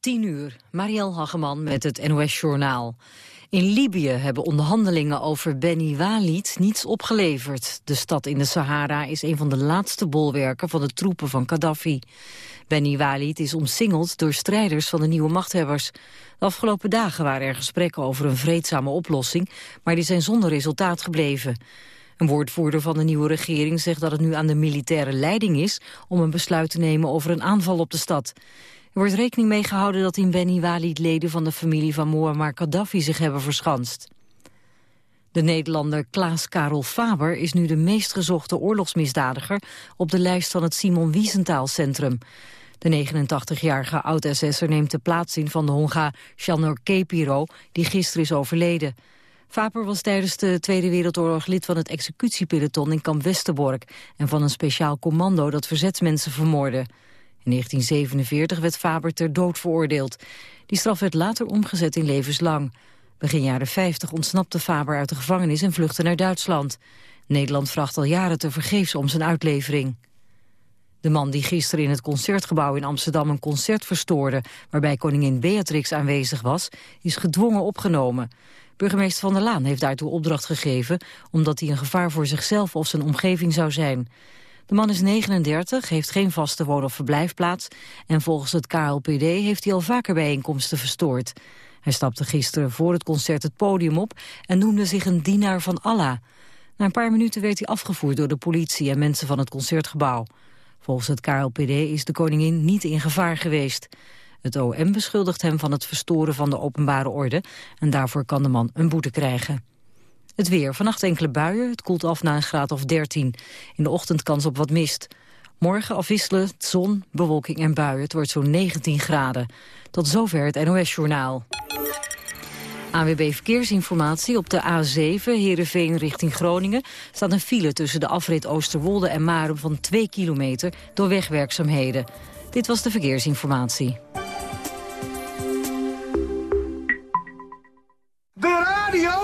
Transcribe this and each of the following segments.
10 uur, Marielle Hageman met het NOS-journaal. In Libië hebben onderhandelingen over Beni Walid niets opgeleverd. De stad in de Sahara is een van de laatste bolwerken van de troepen van Gaddafi. Beni Walid is omsingeld door strijders van de nieuwe machthebbers. De afgelopen dagen waren er gesprekken over een vreedzame oplossing, maar die zijn zonder resultaat gebleven. Een woordvoerder van de nieuwe regering zegt dat het nu aan de militaire leiding is om een besluit te nemen over een aanval op de stad. Er wordt rekening mee gehouden dat in Beni Walid leden van de familie van Muammar Gaddafi zich hebben verschanst. De Nederlander Klaas Karel Faber is nu de meest gezochte oorlogsmisdadiger op de lijst van het Simon Wiesenthal Centrum. De 89-jarige oud-SS'er neemt de plaats in van de Hongaar Shanor Kepiro, die gisteren is overleden. Faber was tijdens de Tweede Wereldoorlog lid van het executiepeloton in kamp Westerbork en van een speciaal commando dat verzetsmensen vermoordde. In 1947 werd Faber ter dood veroordeeld. Die straf werd later omgezet in levenslang. Begin jaren 50 ontsnapte Faber uit de gevangenis en vluchtte naar Duitsland. Nederland vraagt al jaren te vergeefs om zijn uitlevering. De man die gisteren in het Concertgebouw in Amsterdam een concert verstoorde... waarbij koningin Beatrix aanwezig was, is gedwongen opgenomen. Burgemeester Van der Laan heeft daartoe opdracht gegeven... omdat hij een gevaar voor zichzelf of zijn omgeving zou zijn. De man is 39, heeft geen vaste woon- of verblijfplaats... en volgens het KLPD heeft hij al vaker bijeenkomsten verstoord. Hij stapte gisteren voor het concert het podium op... en noemde zich een dienaar van Allah. Na een paar minuten werd hij afgevoerd door de politie... en mensen van het concertgebouw. Volgens het KLPD is de koningin niet in gevaar geweest. Het OM beschuldigt hem van het verstoren van de openbare orde... en daarvoor kan de man een boete krijgen. Het weer. Vannacht enkele buien. Het koelt af naar een graad of 13. In de ochtend kans op wat mist. Morgen afwisselen zon, bewolking en buien. Het wordt zo'n 19 graden. Tot zover het NOS-journaal. AWB Verkeersinformatie op de A7, Heerenveen richting Groningen... staat een file tussen de afrit Oosterwolde en Marum van 2 kilometer... door wegwerkzaamheden. Dit was de verkeersinformatie.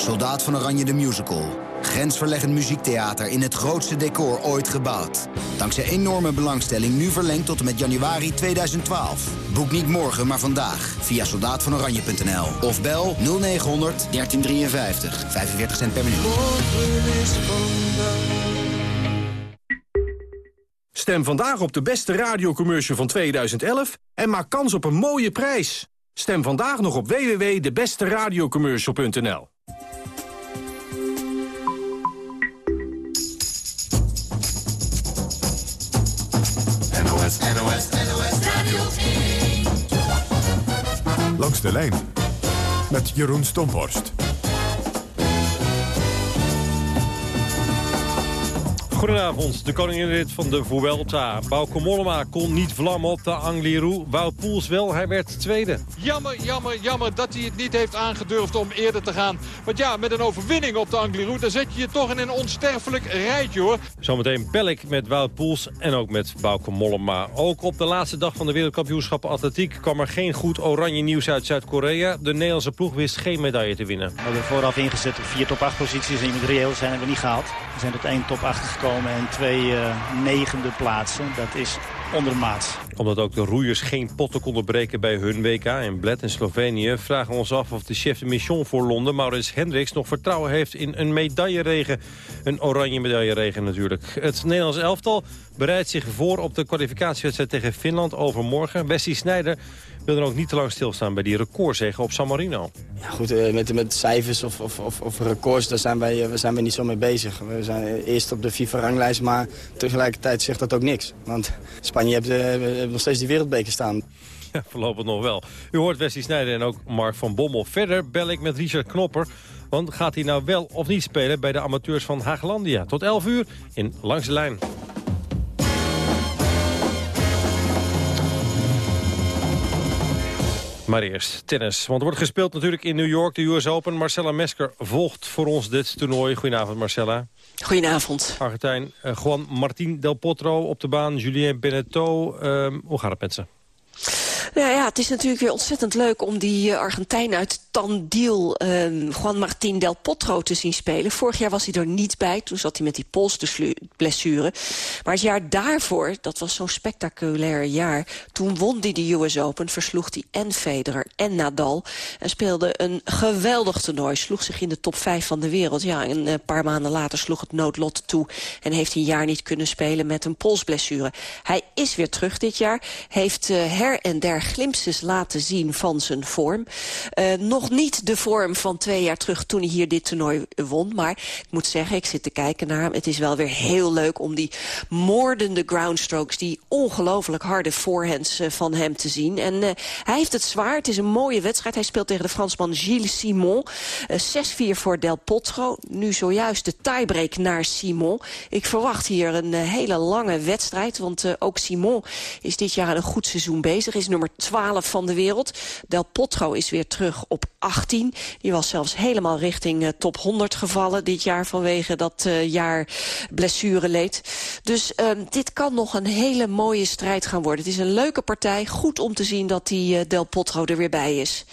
Soldaat van Oranje de Musical. Grensverleggend muziektheater in het grootste decor ooit gebouwd. Dankzij enorme belangstelling nu verlengd tot en met januari 2012. Boek niet morgen, maar vandaag via soldaatvanoranje.nl. Of bel 0900 1353. 45 cent per minuut. Stem vandaag op de beste radiocommercial van 2011 en maak kans op een mooie prijs. Stem vandaag nog op www.debesteradiocommercial.nl. Radio 1. Langs de lijn met Jeroen Stomhorst. Goedenavond, de koninginrit van de Vuelta. Bauke Mollema kon niet vlammen op de Angliru. Wout Poels wel, hij werd tweede. Jammer, jammer, jammer dat hij het niet heeft aangedurfd om eerder te gaan. Want ja, met een overwinning op de Angliru... dan zet je je toch in een onsterfelijk rijtje, hoor. Zometeen bel ik met Wout Poels en ook met Bauke Mollema. Ook op de laatste dag van de wereldkampioenschap atletiek... kwam er geen goed oranje nieuws uit Zuid-Korea. De Nederlandse ploeg wist geen medaille te winnen. We hebben vooraf ingezet op vier top 8 posities... en in het reëel zijn hebben we niet gehaald. We zijn tot één top 8 gekomen en twee uh, negende plaatsen. Dat is ondermaats. Omdat ook de roeiers geen potten konden breken bij hun WK in Bled in Slovenië... vragen we ons af of de chef de mission voor Londen, Maurits Hendricks... nog vertrouwen heeft in een medailleregen. Een oranje medailleregen natuurlijk. Het Nederlands elftal bereidt zich voor op de kwalificatiewedstrijd tegen Finland overmorgen. Wesley Sneijder wil dan ook niet te lang stilstaan bij die recordzegen op San Marino. Ja, goed, eh, met, met cijfers of, of, of, of records, daar zijn wij, eh, zijn wij niet zo mee bezig. We zijn eerst op de FIFA-ranglijst, maar tegelijkertijd zegt dat ook niks. Want Spanje heeft, heeft nog steeds die wereldbeker staan. Ja, voorlopig nog wel. U hoort Wesley Snijder en ook Mark van Bommel. Verder bel ik met Richard Knopper. Want gaat hij nou wel of niet spelen bij de amateurs van Haaglandia? Tot 11 uur in Langs de Lijn. Maar eerst tennis. Want er wordt gespeeld natuurlijk in New York, de US Open. Marcella Mesker volgt voor ons dit toernooi. Goedenavond Marcella. Goedenavond. Argentijn uh, Juan Martín Del Potro op de baan. Julien Beneteau. Uh, hoe gaat het met ze? Nou ja, het is natuurlijk weer ontzettend leuk om die uh, Argentijn uit Tandil, uh, Juan Martín Del Potro, te zien spelen. Vorig jaar was hij er niet bij, toen zat hij met die polsblessure. Maar het jaar daarvoor, dat was zo'n spectaculair jaar... toen won hij de US Open, versloeg hij en Federer en Nadal... en speelde een geweldig toernooi, sloeg zich in de top 5 van de wereld. Ja, en een paar maanden later sloeg het noodlot toe... en heeft hij een jaar niet kunnen spelen met een polsblessure. Hij is weer terug dit jaar, heeft uh, her en der glimpses laten zien van zijn vorm. Uh, nog niet de vorm van twee jaar terug toen hij hier dit toernooi won. Maar ik moet zeggen, ik zit te kijken naar hem. Het is wel weer heel leuk om die moordende groundstrokes... die ongelooflijk harde forehands uh, van hem te zien. En uh, hij heeft het zwaar. Het is een mooie wedstrijd. Hij speelt tegen de Fransman Gilles Simon. 6-4 voor Del Potro. Nu zojuist de tiebreak naar Simon. Ik verwacht hier een hele lange wedstrijd. Want ook Simon is dit jaar een goed seizoen bezig. Is 12 van de wereld. Del Potro is weer terug op 18. Die was zelfs helemaal richting uh, top 100 gevallen dit jaar vanwege dat uh, jaar blessureleed. Dus uh, dit kan nog een hele mooie strijd gaan worden. Het is een leuke partij. Goed om te zien dat die uh, Del Potro er weer bij is.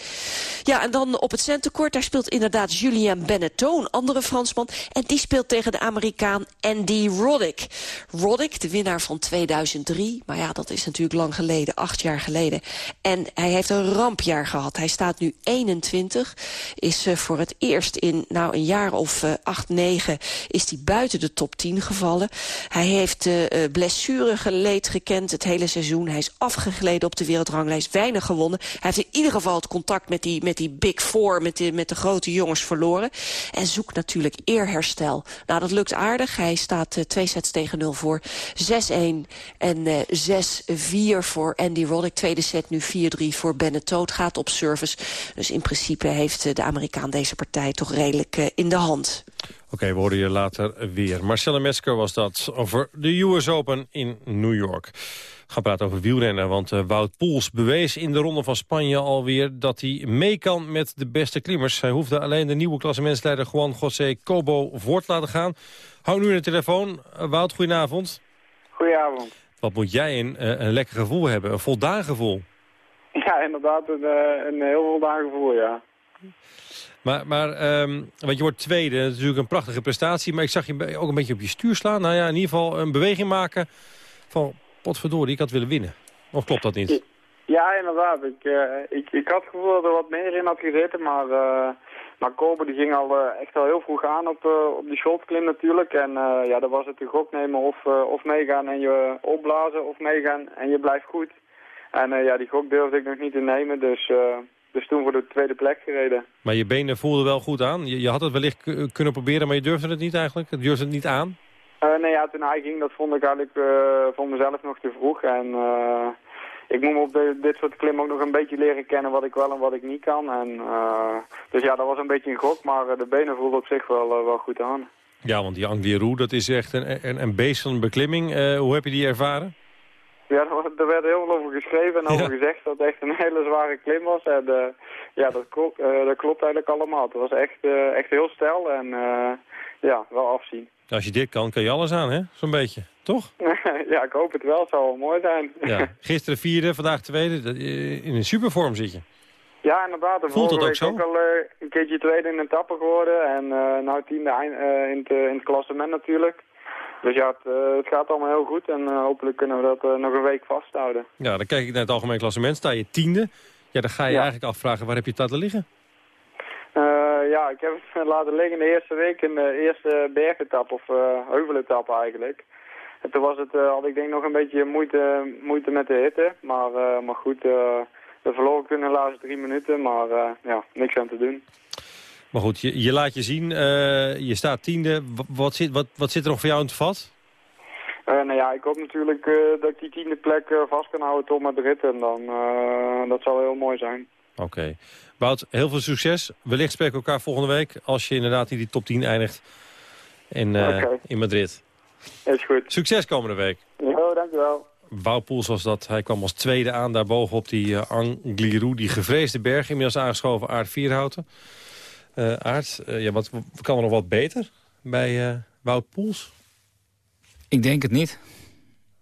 Ja, en dan op het centercourt, daar speelt inderdaad Julien Beneteau, een andere Fransman. En die speelt tegen de Amerikaan Andy Roddick. Roddick, de winnaar van 2003. Maar ja, dat is natuurlijk lang geleden, acht jaar geleden. En hij heeft een rampjaar gehad. Hij staat nu 21. Is uh, voor het eerst in nou, een jaar of uh, 8, 9 is hij buiten de top 10 gevallen. Hij heeft uh, blessure geleed gekend het hele seizoen. Hij is afgegleden op de wereldranglijst. Weinig gewonnen. Hij heeft in ieder geval het contact met die, met die Big Four, met met de grote jongens verloren. En zoekt natuurlijk eerherstel. Nou, dat lukt aardig. Hij staat uh, twee sets tegen 0 voor. 6-1 en uh, 6-4 voor Andy Roddick. Tweede set nu 4-3 voor. Het gaat op service. Dus in principe heeft de Amerikaan deze partij toch redelijk uh, in de hand. Oké, okay, we horen je later weer. Marcella Mesker was dat over de US Open in New York. We gaan praten over wielrennen, want uh, Wout Poels bewees in de Ronde van Spanje alweer dat hij mee kan met de beste klimmers. Hij hoefde alleen de nieuwe klassementsleider Juan José Cobo voor te laten gaan. Hou nu in de telefoon. Uh, Wout, goedenavond. Goedenavond. Wat moet jij een, uh, een lekker gevoel hebben, een voldaan gevoel? Ja, inderdaad, een, een heel voldaan gevoel, ja. Maar, maar um, want je wordt tweede, dat is natuurlijk een prachtige prestatie. Maar ik zag je ook een beetje op je stuur slaan. Nou ja, in ieder geval een beweging maken van potverdorie, ik had willen winnen. Of klopt dat niet? Ja, inderdaad. Ik, uh, ik, ik had het gevoel dat er wat meer in had gezeten, maar... Uh, maar Kobe die ging al uh, echt al heel vroeg aan op, uh, op die schottklim natuurlijk. En uh, ja, dan was het de gok nemen of, of meegaan en je opblazen of meegaan en je blijft goed. En ja, die gok durfde ik nog niet te nemen, dus... Dus toen voor de tweede plek gereden. Maar je benen voelden wel goed aan? Je, je had het wellicht kunnen proberen, maar je durfde het niet eigenlijk? Je durfde het niet aan? Uh, nee, ja, toen hij ging, dat vond ik eigenlijk uh, voor mezelf nog te vroeg. En uh, ik moet me op de, dit soort klimmen ook nog een beetje leren kennen wat ik wel en wat ik niet kan. En, dus ja, dat was een beetje een gok, maar de benen voelden op zich wel, wel goed aan. Ja, want die Angliru, dat is echt een, een, een beest van een beklimming. hoe heb je die ervaren? Ja, er werd heel veel over geschreven en over gezegd dat het echt een hele zware klim was. En ja, dat, klopt, dat klopt eigenlijk allemaal. Het was echt, echt heel stijl en ja, wel afzien. Als je dit kan, kan je alles aan, hè? Zo'n beetje, toch? ja, ik hoop het wel. Het zou wel mooi zijn. ja. Gisteren vierde, vandaag tweede. In een supervorm zit je. Ja, inderdaad. De Voelt dat ook zo? ook al een keertje tweede in een etappe geworden. En nou tiende in, het, in het klassement natuurlijk. Dus ja, het, uh, het, gaat allemaal heel goed en uh, hopelijk kunnen we dat uh, nog een week vasthouden. Ja, dan kijk ik naar het algemeen klassement. Sta je tiende. Ja, dan ga je ja. eigenlijk afvragen, waar heb je het laten liggen? Ja, ik heb het laten liggen de eerste week in de eerste bergetap of heuveletap eigenlijk. En toen was het, had ik denk nog een beetje moeite, moeite met de hitte. Maar, maar goed, we verloren toen helaas drie minuten, maar ja, niks aan te doen. Maar goed, je, je laat je zien, uh, je staat tiende. Wat zit, wat, wat zit er nog voor jou in het vat? Uh, nou ja, ik hoop natuurlijk uh, dat ik die tiende plek vast kan houden tot Madrid. En dan, dat zal heel mooi zijn. Oké. Okay. Wout, heel veel succes. Wellicht spreken we elkaar volgende week als je inderdaad in die top 10 eindigt in, okay. in Madrid. Is goed. Succes komende week. Ja, dankjewel. Wout Poels was dat. Hij kwam als tweede aan daarboven op die uh, Angliru, die gevreesde berg. Inmiddels aangeschoven Aard Vierhouten. Uh, Aard, ja, wat, kan er nog wat beter bij Wout Poels? Ik denk het niet.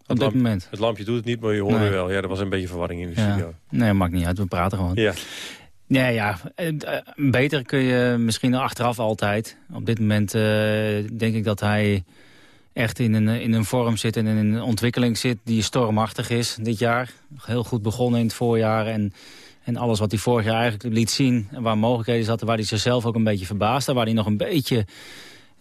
Op dit moment. Het lampje doet het niet, maar je hoorde wel. Ja, er was een beetje verwarring in de ja. studio. Nee, maakt niet uit. We praten gewoon. Ja. Nee, ja, beter kun je misschien achteraf altijd. Op dit moment denk ik dat hij echt in een, in een vorm zit en in een ontwikkeling zit die stormachtig is dit jaar. Heel goed begonnen in het voorjaar en, en alles wat hij vorig jaar eigenlijk liet zien... en waar mogelijkheden zaten, waar hij zichzelf ook een beetje verbaasde... waar hij nog een beetje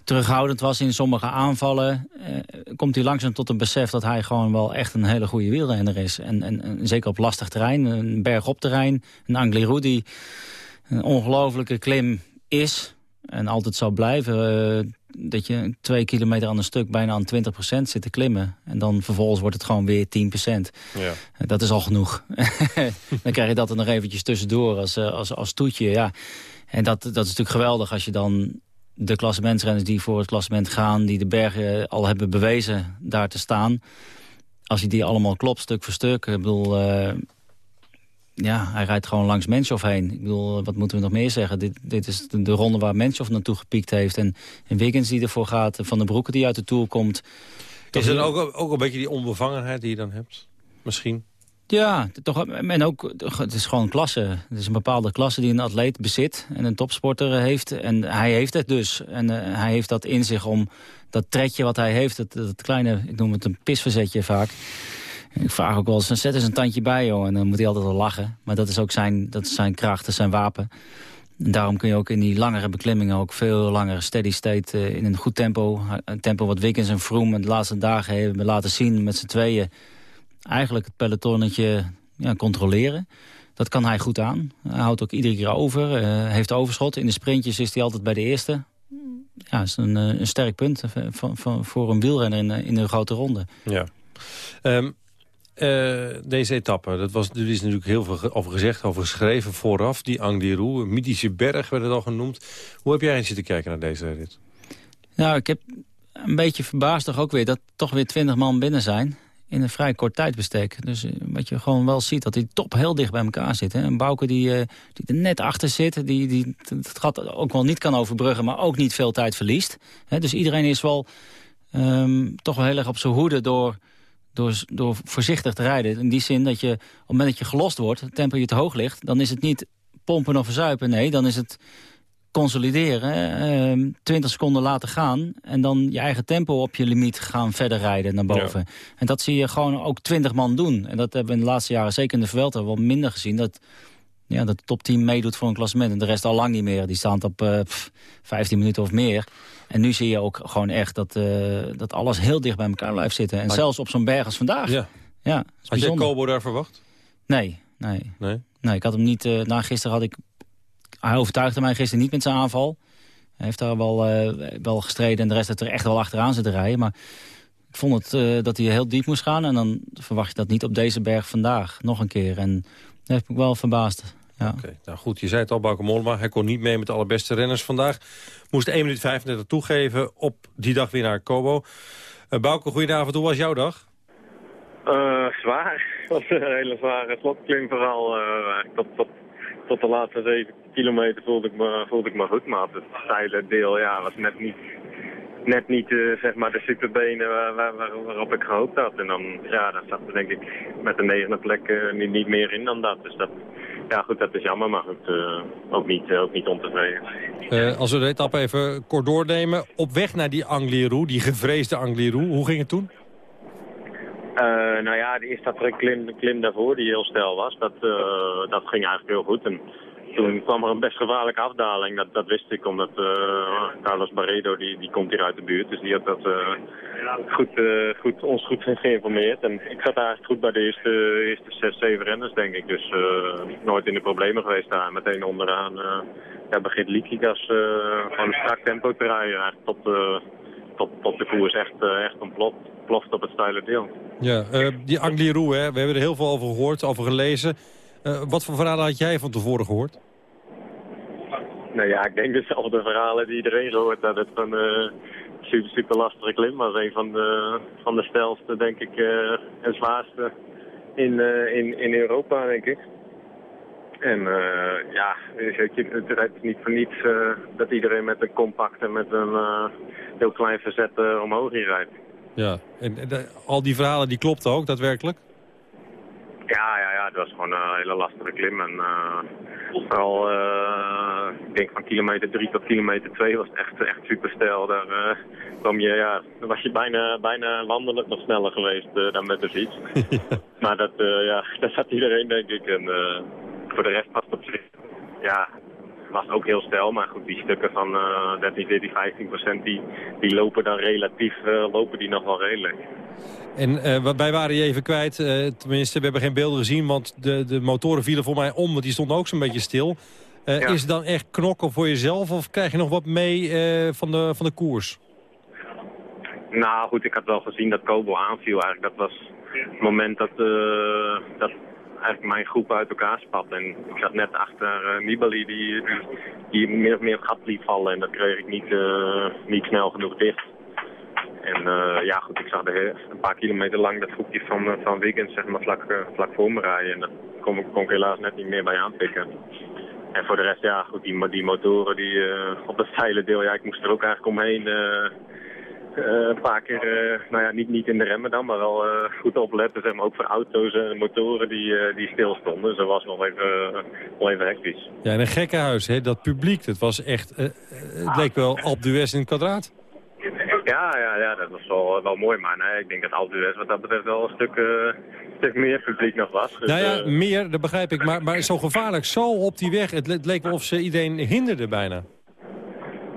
terughoudend was in sommige aanvallen... Eh, komt hij langzaam tot een besef dat hij gewoon wel echt een hele goede wielrenner is. En, en, en zeker op lastig terrein, een bergop terrein, een Angliru die een ongelofelijke klim is... en altijd zal blijven... Uh, dat je twee kilometer aan een stuk bijna aan 20% zit te klimmen. En dan vervolgens wordt het gewoon weer 10%. Ja. Dat is al genoeg. dan krijg je dat er nog eventjes tussendoor als, eh, als, als toetje. Ja. En dat, dat is natuurlijk geweldig als je dan de klassementsrenners die voor het klassement gaan... die de bergen al hebben bewezen daar te staan... als je die allemaal klopt, stuk voor stuk... Ik bedoel, uh, ja, hij rijdt gewoon langs Menshoff heen. Ik bedoel, wat moeten we nog meer zeggen? Dit, dit is de, de ronde waar Menshoff naartoe gepiekt heeft. En, en Wiggins die ervoor gaat, Van de Broeken die uit de Tour komt. Is het ook, ook een beetje die onbevangenheid die je dan hebt? Misschien? Ja, toch, en ook, het is gewoon klasse. Het is een bepaalde klasse die een atleet bezit en een topsporter heeft. En hij heeft het dus. En uh, hij heeft dat in zich om dat trekje wat hij heeft, dat, dat kleine, ik noem het een pisverzetje vaak... Ik vraag ook wel eens, zet eens een tandje bij, joh. En dan moet hij altijd wel lachen. Maar dat is ook zijn, dat zijn kracht, dat is zijn wapen. En daarom kun je ook in die langere beklimmingen ook veel langer steady state uh, in een goed tempo. Een tempo wat Wiggins en Froome de laatste dagen hebben laten zien met z'n tweeën. Eigenlijk het pelotonnetje ja, controleren. Dat kan hij goed aan. Hij houdt ook iedere keer over. Uh, heeft overschot. In de sprintjes is hij altijd bij de eerste. Ja, dat is een, een sterk punt van, van, voor een wielrenner in, in een grote ronde. Ja. Um, uh, deze etappe, dat was, er is natuurlijk heel veel over gezegd, over geschreven vooraf. Die Angliru, een mythische berg werd het al genoemd. Hoe heb jij zitten kijken naar deze rit? Nou, ik heb een beetje verbaasd toch ook weer dat toch weer twintig man binnen zijn. In een vrij kort tijdbestek. Dus wat je gewoon wel ziet, dat die top heel dicht bij elkaar zit. Hè. Een Bouke die, uh, die er net achter zit, die, die het gat ook wel niet kan overbruggen... maar ook niet veel tijd verliest. Hè. Dus iedereen is wel um, toch wel heel erg op zijn hoede door door, door voorzichtig te rijden. In die zin dat je, op het moment dat je gelost wordt, het tempo je te hoog ligt... dan is het niet pompen of verzuipen. Nee, dan is het consolideren. Uh, 20 seconden laten gaan. En dan je eigen tempo op je limiet gaan verder rijden naar boven. En dat zie je gewoon ook 20 man doen. En dat hebben we in de laatste jaren, zeker in de Vuelta, wel minder gezien. Dat, ja, dat de top 10 meedoet voor een klassement. En de rest al lang niet meer. Die staan op uh, pff, 15 minuten of meer. En nu zie je ook gewoon echt dat, uh, dat alles heel dicht bij elkaar blijft zitten. En zelfs op zo'n berg als vandaag. Ja. Ja, had jij Kobo daar verwacht? Nee, nee. Nee? Nee, ik had hem niet... Uh, na gisteren had ik... Hij overtuigde mij gisteren niet met zijn aanval. Hij heeft daar wel, uh, wel gestreden en de rest heeft er echt wel achteraan zitten rijden. Maar ik vond het uh, dat hij heel diep moest gaan. En dan verwacht je dat niet op deze berg vandaag. Nog een keer. En dat heeft me wel verbaasd. Ja. Oké, okay, nou goed, je zei het al, Bauke Mollema. Hij kon niet mee met de allerbeste renners vandaag. Moest 1 minuut 35 toegeven op die dag weer naar Kobo. Uh, Bauke, goedenavond. Hoe was jouw dag? Uh, zwaar. Het was een hele zware slotklim vooral. Uh, tot, tot, tot de laatste 7 kilometer voelde ik me, voelde ik me goed. Maar het steile deel ja, was net niet, net niet uh, zeg maar de superbenen waar, waar, waar, waarop ik gehoopt had. En dan, ja, dan zat er denk ik met de negende plek uh, niet, niet meer in dan dat. Dus dat, ja goed, dat is jammer, maar goed, uh, ook, niet, ook niet ontevreden. Als we de etappe even kort doornemen. Op weg naar die Angliru, die gevreesde Angliru. Hoe ging het toen? Nou ja, de eerste klim, klim daarvoor, die heel snel was, dat, dat ging eigenlijk heel goed. En toen kwam er een best gevaarlijke afdaling. Dat, dat wist ik, omdat uh, Carlos Barredo, die, die komt hier uit de buurt. Dus die had dat uh, goed, uh, goed, ons goed geïnformeerd. En ik zat eigenlijk goed bij de eerste, eerste zes, zeven renners, denk ik. Dus nooit in de problemen geweest daar. Meteen onderaan ja, begint Likigas gewoon een strak tempo te rijden. Eigenlijk tot, tot, tot de koers echt, echt ontploft ploft op het steile deel. Ja, die Angliru, hè, we hebben er heel veel over gehoord, over gelezen. Uh, wat voor verhalen had jij van tevoren gehoord? Nou ja, ik denk dezelfde verhalen die iedereen gehoord had. Het van, uh, super, super lastige klim. Maar een van de, van de stelste, denk ik, en zwaarste in, in, in Europa, denk ik. En ja, het is niet voor niets dat iedereen met een compact en met een heel klein verzet omhoog hier rijdt. Ja, en de, al die verhalen die klopten ook daadwerkelijk? Ja, ja, ja, het was gewoon een hele lastige klim. En vooral, ik denk van kilometer 3 tot kilometer 2 was het echt, echt super stijl. Daar, kwam je, ja, dan was je bijna, bijna landelijk nog sneller geweest dan met de fiets. maar dat, ja, dat zat iedereen denk ik. En, voor de rest was het op zich, ja, was ook heel stijl. Maar goed, die stukken van uh, 13, 14, 15 procent, die, die lopen dan relatief, uh, lopen die nog wel redelijk. En uh, wij waren je even kwijt, uh, tenminste we hebben geen beelden gezien, want de, de motoren vielen voor mij om, want die stonden ook zo'n beetje stil. Uh, ja. Is het dan echt knokken voor jezelf of krijg je nog wat mee van, de, van de koers? Nou goed, ik had wel gezien dat Kobo aanviel eigenlijk. Dat was het moment dat, dat eigenlijk mijn groep uit elkaar spat. En ik zat net achter uh, Nibali die, die, meer of meer gat liet vallen. En dat kreeg ik niet, uh, niet snel genoeg dicht. En uh, ja, goed, ik zag de, een paar kilometer lang dat groepje van, van Wiggins zeg maar, vlak, vlak voor me rijden. En dat kon, kon ik helaas net niet meer bij aanpikken. En voor de rest, ja, goed, die, die motoren die, op het steile deel, ja, ik moest er ook eigenlijk omheen een paar keer, uh, nou ja, niet, niet in de remmen dan, maar wel uh, goed opletten. Zeg maar, ook voor auto's en motoren die, die stilstonden. Dus dat was nog even, nog even hectisch. Ja, en een gekke huis, hè? dat publiek, dat was echt, het leek wel Alp in het kwadraat. Ja, ja, ja, dat was wel, wel mooi. Maar nee, ik denk dat Alp d'Huez wat dat betreft wel een stuk, stuk meer publiek nog was. Dus, nou ja, meer, dat begrijp ik. Maar, maar zo gevaarlijk, zo op die weg. Het, het leek wel of ze iedereen hinderde bijna.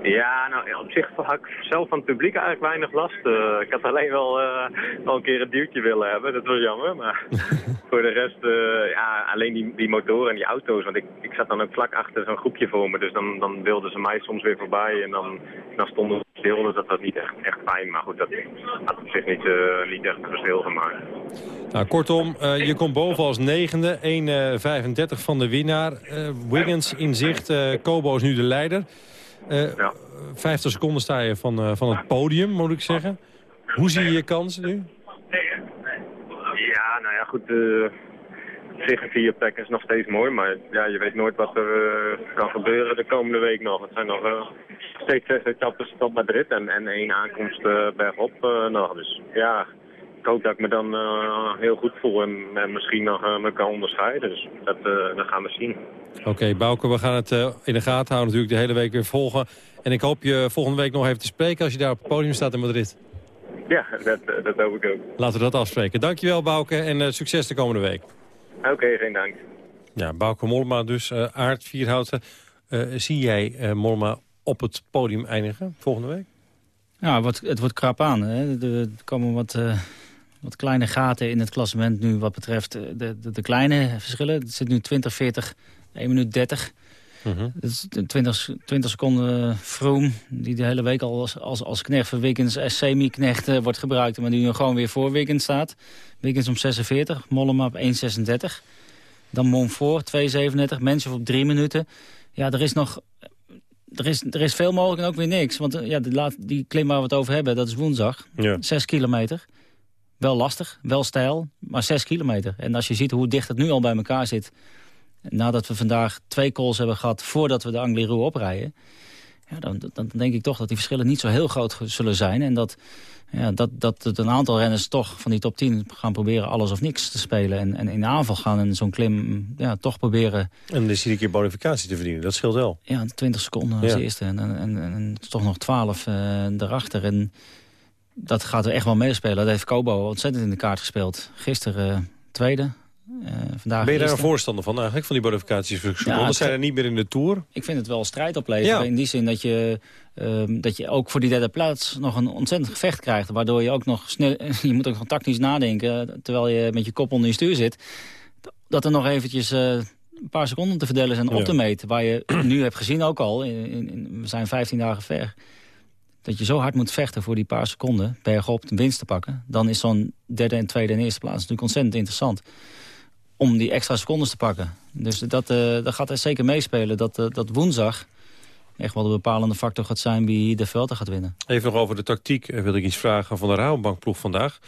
Ja, nou op zich had ik zelf van het publiek eigenlijk weinig last. Uh, ik had alleen wel, uh, wel een keer een duwtje willen hebben, dat was jammer. Maar voor de rest, uh, ja, alleen die, die motoren en die auto's. Want ik, ik zat dan ook vlak achter zo'n groepje voor me. Dus dan, dan wilden ze mij soms weer voorbij en dan, dan stonden ze stil. Dus dat was niet echt, echt fijn. Maar goed, dat had op zich niet, niet echt een verschil gemaakt. Nou, kortom, je komt boven als negende, 1,35 van de winnaar. Wiggins in zicht, Kobo is nu de leider. Uh, ja. 50 seconden sta je van, uh, van het podium, moet ik zeggen. Hoe zie je je kansen nu? Ja, nou ja, goed. Uh, Zeggen vier plekken is nog steeds mooi, maar ja, je weet nooit wat er kan gebeuren de komende week nog. Het zijn nog steeds zes etappes tot Madrid en, en één aankomst bergop nog. Dus ja, ik hoop dat ik me dan heel goed voel en, en misschien nog me kan onderscheiden. Dus dat, dat gaan we zien. Oké, okay, Bouke, we gaan het uh, in de gaten houden natuurlijk de hele week weer volgen. En ik hoop je volgende week nog even te spreken als je daar op het podium staat in Madrid. Ja, dat, dat hoop ik ook. Laten we dat afspreken. Dankjewel, Bouke, en uh, succes de komende week. Oké, okay, geen dank. Ja, Bouke Mollema dus, uh, Aard Vierhouten. zie jij Mollema op het podium eindigen volgende week? Ja, het wordt, het wordt krap aan. Hè. Er komen wat wat kleine gaten in het klassement nu wat betreft de, de, de kleine verschillen. Het zit nu 20, 40 1 minuut 30. Mm -hmm. Dat is 20, 20 seconden Vroom, die de hele week al als, als, als knecht voor Wiggins, als semi-knecht uh, wordt gebruikt, maar die nu gewoon weer voor Wiggins staat. Wiggins om 46, Mollema op 1,36. Dan Monfort 2,37, Mensen op 3 minuten. Ja, er is nog... Er is, er is veel mogelijk en ook weer niks. Want uh, ja, die, die klim waar we het over hebben, dat is woensdag. Ja. 6 kilometer. Wel lastig, wel stijl, maar 6 kilometer. En als je ziet hoe dicht het nu al bij elkaar zit nadat we vandaag twee calls hebben gehad voordat we de Angliru oprijden... Ja, dan, dan, denk ik toch dat die verschillen niet zo heel groot zullen zijn. En dat, ja, dat, dat het een aantal renners toch van die top 10 gaan proberen alles of niks te spelen. En, en in aanval gaan en zo'n klim ja, toch proberen... En dus iedere keer bonificatie te verdienen, dat scheelt wel. Ja, 20 seconden als eerste en, en, en, en, toch nog 12 uh, erachter. En dat gaat er echt wel meespelen. Dat heeft Kobo ontzettend in de kaart gespeeld. Gisteren uh, tweede, uh, vandaag ben je daar een voorstander van eigenlijk, van die bonificaties? Ja, zijn er niet meer in de Tour? Ik vind het wel strijd opleveren. In die zin dat je, uh, dat je ook voor die derde plaats nog een ontzettend gevecht krijgt. Waardoor je ook nog snel... Je moet ook nog tactisch nadenken, terwijl je met je kop onder je stuur zit. Dat er nog eventjes... Uh, een paar seconden te verdelen zijn op te meten. Waar je nu hebt gezien ook al, in, in, we zijn 15 dagen ver... dat je zo hard moet vechten voor die paar seconden... bergop de winst te pakken... dan is zo'n derde en tweede en eerste plaats natuurlijk ontzettend interessant om die extra secondes te pakken. Dus dat, uh, dat gaat er zeker meespelen dat, uh, dat woensdag echt wel de bepalende factor gaat zijn wie de Velten gaat winnen. Even nog over de tactiek wil ik iets vragen van de Rabobankploeg vandaag.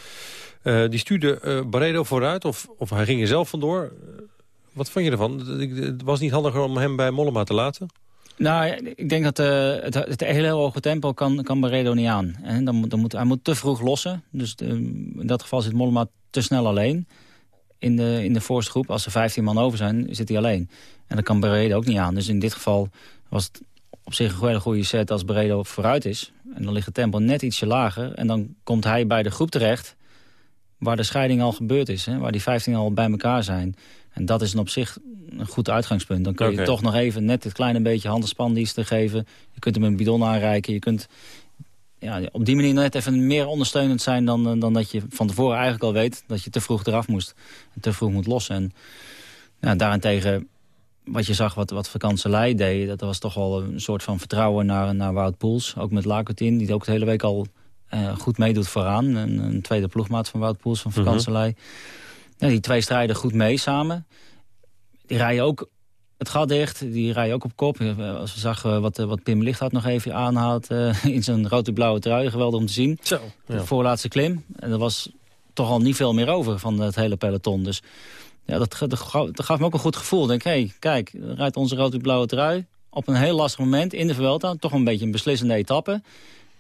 die stuurde Barredo vooruit of, of hij ging er zelf vandoor. wat vond je ervan? Het was niet handiger om hem bij Mollema te laten? Nou, ik denk dat uh, het, het hele hoge tempo kan, kan Barredo niet aan. Dan moet, dan hij moet te vroeg lossen. Dus in dat geval zit Mollema te snel alleen in de, in de voorste groep. Als er 15 man over zijn, zit hij alleen. En dan kan Barredo ook niet aan. Dus in dit geval was het op zich een hele goede set als Barredo vooruit is. En dan ligt het tempo net ietsje lager. En dan komt hij bij de groep terecht waar de scheiding al gebeurd is. Hè? Waar die 15 al bij elkaar zijn. En dat is een op zich een goed uitgangspunt. Dan kun je toch nog even net het kleine beetje handenspannendienst geven. Je kunt hem een bidon aanreiken. Je kunt ja, op die manier net even meer ondersteunend zijn... Dan, eh, dan dat je van tevoren eigenlijk al weet dat je te vroeg eraf moest. En te vroeg moet lossen. En ja, daarentegen, wat je zag wat, wat vakantselij deed... dat was toch wel een soort van vertrouwen naar, naar Wout Poels. Ook met Lacotin, die ook de hele week al uh, goed meedoet vooraan. Een, een, tweede ploegmaat van Wout Poels van vakantselij. Mm ja, die twee strijden goed mee samen. Die rijden ook het gat dicht. Die rijden ook op kop. Als we zagen wat, wat Pim Lichthart nog even aanhaalt uh, in zijn rode-blauwe trui. Geweldig om te zien. Zo, ja. De voorlaatste klim. En er was toch al niet veel meer over van het hele peloton. Dus ja, dat, gaf me ook een goed gevoel. Denk, hé, hey, kijk, rijdt onze rode-blauwe trui op een heel lastig moment in de Vuelta. Toch een beetje een beslissende etappe.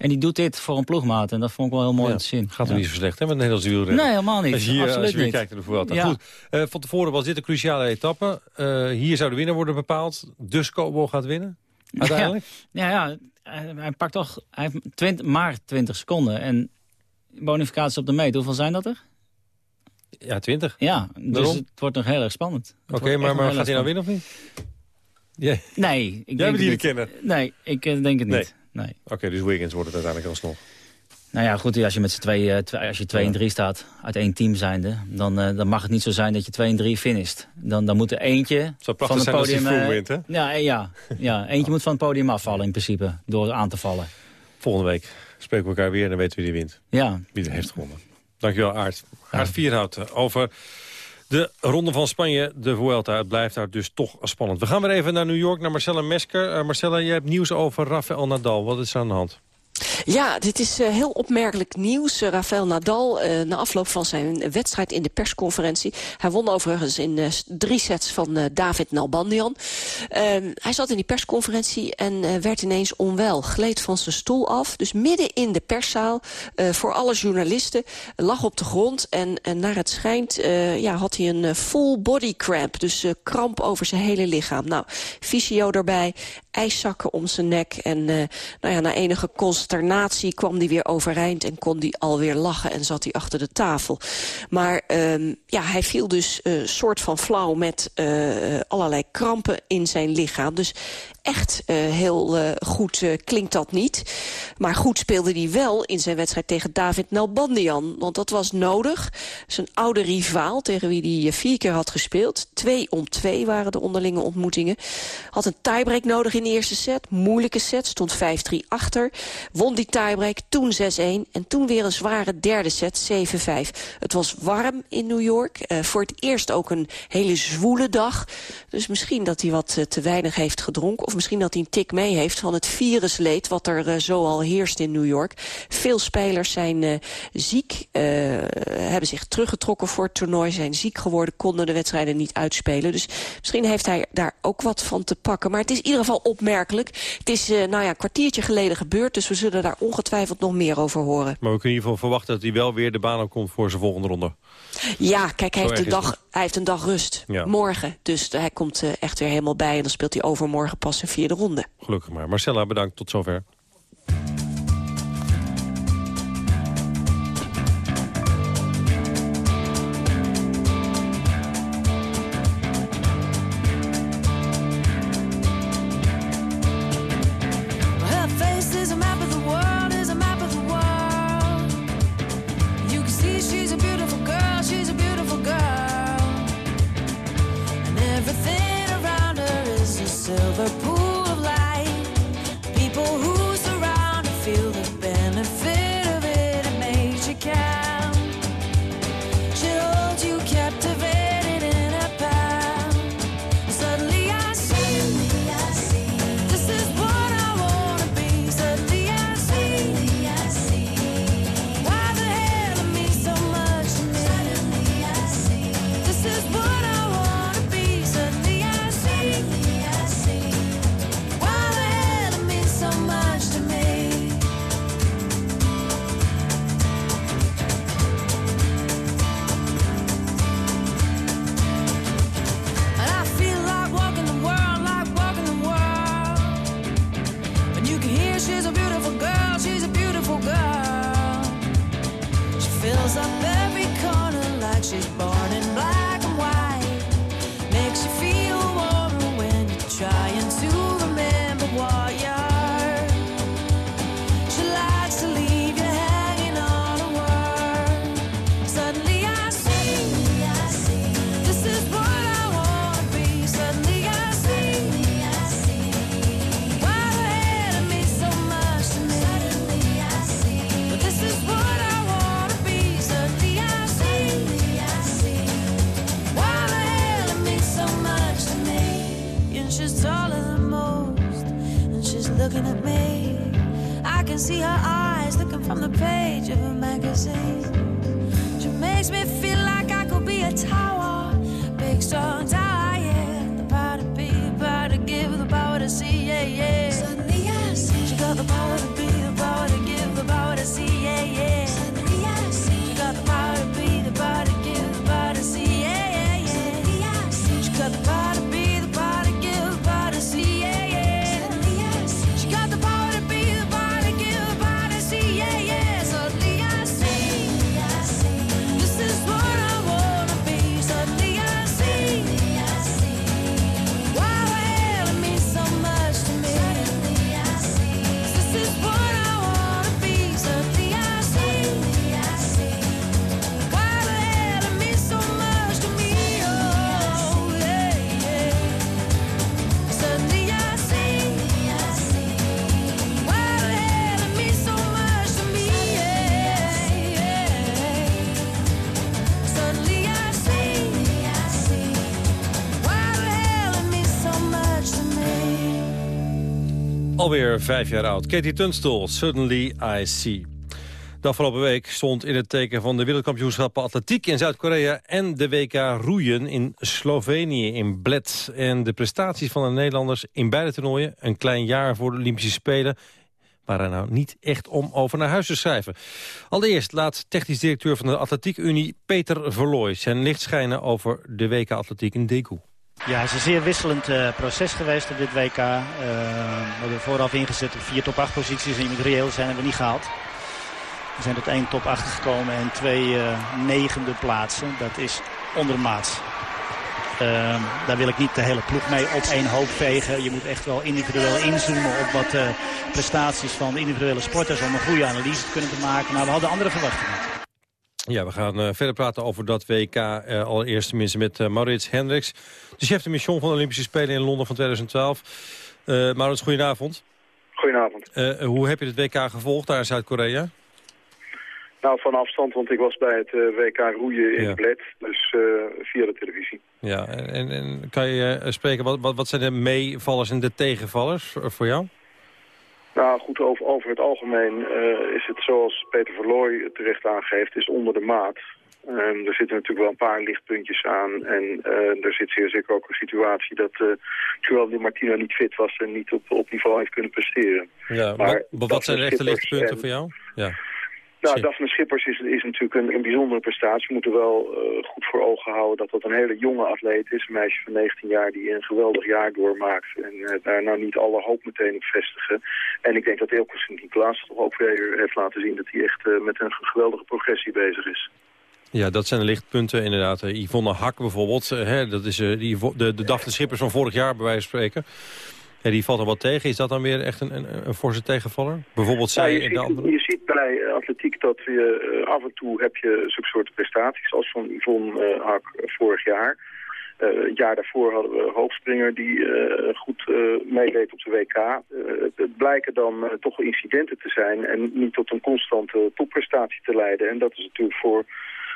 En die doet dit voor een ploegmaat. En dat vond ik wel heel mooi te zien. Gaat er niet zo slecht hè, met het Nederlands wielrennen? Nee, helemaal niet. Als je, hier, als je weer kijkt naar de Vuelta. Ja. Goed, uh, van tevoren was dit een cruciale etappe. Uh, hier zou de winnaar worden bepaald. Dus Kobo gaat winnen, uiteindelijk? Ja, ja, ja hij pakt toch hij heeft 20, maar 20 seconden. En bonificaties op de meet, hoeveel zijn dat er? Ja, 20. Ja, dus het wordt nog heel erg spannend. Oké, okay, maar, maar gaat hij nou winnen of niet? Yeah. Nee. Ik Jij bent hier kennen? Nee, ik uh, denk het nee. niet nee. Oké, dus Wiggins wordt het uiteindelijk alsnog. Nou ja, goed, als je met z'n twee, uh, als je 2 en 3 staat, uit één team zijnde... Dan, uh, dan mag het niet zo zijn dat je 2 en 3 finisht. Dan, dan moet er eentje van het podium... Uh, wint, hè? Ja, ja, ja, eentje moet van het podium afvallen in principe, door aan te vallen. Volgende week spreken we elkaar weer en dan weten we wie die wint. Ja. Wie er heeft gewonnen. Dankjewel, Aart. Aart Vierhout over de Ronde van Spanje, de Vuelta. Blijft daar dus toch spannend. We gaan weer even naar New York, naar Marcella Mesker. Uh, Marcella, jij hebt nieuws over Rafael Nadal. Wat is er aan de hand? Ja, dit is uh, heel opmerkelijk nieuws. Uh, Rafael Nadal, uh, na afloop van zijn wedstrijd in de persconferentie... hij won overigens in drie sets van David Nalbandian. Ehm, hij zat in die persconferentie en werd ineens onwel. Gleed van zijn stoel af, dus midden in de perszaal... voor alle journalisten, lag op de grond... en, en naar het schijnt ja, had hij een full body cramp. Dus kramp over zijn hele lichaam. Nou, fysio erbij, ijszakken om zijn nek... en nou ja, na enige consternatie kwam hij weer overeind en kon hij alweer lachen en zat hij achter de tafel. Maar um, ja, hij viel dus een uh, soort van flauw met uh, allerlei krampen in zijn lichaam. Dus echt uh, heel uh, goed uh, klinkt dat niet. Maar goed speelde hij wel in zijn wedstrijd tegen David Nalbandian. Want dat was nodig. Zijn oude rivaal tegen wie hij vier keer had gespeeld. Twee om twee waren de onderlinge ontmoetingen. Had een tiebreak nodig in de eerste set. Moeilijke set, stond 5-3 achter. Won die tiebreak, toen 6-1. En toen weer een zware derde set, 7-5. Het was warm in New York. voor het eerst ook een hele zwoele dag. Dus misschien dat hij wat te weinig heeft gedronken of misschien dat hij een tik mee heeft van het virusleed... wat er uh, zo al heerst in New York. Veel spelers zijn uh, ziek, uh, hebben zich teruggetrokken voor het toernooi... zijn ziek geworden, konden de wedstrijden niet uitspelen. Dus misschien heeft hij daar ook wat van te pakken. Maar het is in ieder geval opmerkelijk. Het is nou ja, een kwartiertje geleden gebeurd... dus we zullen daar ongetwijfeld nog meer over horen. Maar we kunnen in ieder geval verwachten dat hij wel weer de baan op komt... voor zijn volgende ronde. Ja, kijk, hij, heeft een, dag, hij heeft een dag rust. Ja. Morgen. Dus hij komt echt weer helemaal bij... en dan speelt hij overmorgen pas zijn vierde ronde. Gelukkig maar. Marcella, bedankt. Tot zover. Yeah, yeah. Alweer vijf jaar oud. Katie Tunstall, Suddenly I See. De afgelopen week stond in het teken van de wereldkampioenschappen atletiek in Zuid-Korea en de WK roeien in Slovenië in Bled. En de prestaties van de Nederlanders in beide toernooien, een klein jaar voor de Olympische Spelen, waren nou niet echt om over naar huis te schrijven. Allereerst laat technisch directeur van de Atletiek Unie Peter Verlooy zijn licht schijnen over de WK atletiek in Daegu. Ja, het is een zeer wisselend eh, proces geweest op dit WK. Eh, we hebben vooraf ingezet op vier top 8 posities en individueel zijn we niet gehaald. We zijn tot één top 8 gekomen en twee eh, negende plaatsen. Dat is ondermaats. Ehm, daar wil ik niet de hele ploeg mee op één hoop vegen. Je moet echt wel individueel inzoomen op wat prestaties van individuele sporters... om een goede analyse te kunnen maken. Maar we hadden andere verwachtingen. Ja, we gaan eh, verder praten over dat WK. eh, allereerst tenminste met eh, Maurits Hendricks. De chef de mission van de Olympische Spelen in Londen van 2012. Eh Maurits, goedenavond. Goedenavond. Hoe heb je het WK gevolgd daar in Zuid-Korea? Nou, van afstand, want ik was bij het WK roeien in Ja. Bled, dus via de televisie. Ja, en, en kan je spreken, wat, wat, wat zijn de meevallers en de tegenvallers voor jou? Nou goed, over, over het algemeen eh, is het zoals Peter Verlooy terecht aangeeft, is onder de maat. Er zitten natuurlijk wel een paar lichtpuntjes aan. En eh, er zit zeer zeker ook een situatie dat uh, Joel Di Martino niet fit was en niet op, op niveau heeft kunnen presteren. Ja, Maar wat, wat zijn de echte lichtpunten en- voor jou? Ja. Nou, Daphne Schippers is, is natuurlijk een, een bijzondere prestatie. We moeten wel eh, goed voor ogen houden dat dat een hele jonge atleet is. Een meisje van 19 jaar die een geweldig jaar doormaakt. En eh, daar nou niet alle hoop meteen op vestigen. En ik denk dat Eelco Sint-Nicolaas toch ook weer heeft laten zien dat hij echt eh, met een geweldige progressie bezig is. Ja, dat zijn de lichtpunten inderdaad. Yvonne Hak bijvoorbeeld, hè, dat is die, de, de Daphne Schippers van vorig jaar bij wijze van spreken. Ja, die valt er wat tegen. Is dat dan weer echt een, een, een forse tegenvaller? Bijvoorbeeld zij Nou, je, en de andere? je ziet bij eh, atletiek dat je eh, af en toe heb je zulke soort prestaties als van Yvonne eh, Hak vorig jaar. Het jaar daarvoor hadden we hoogspringer die goed meedeed op de WK. Het- blijken dan toch incidenten te zijn en niet tot een constante topprestatie te leiden. En dat is natuurlijk voor,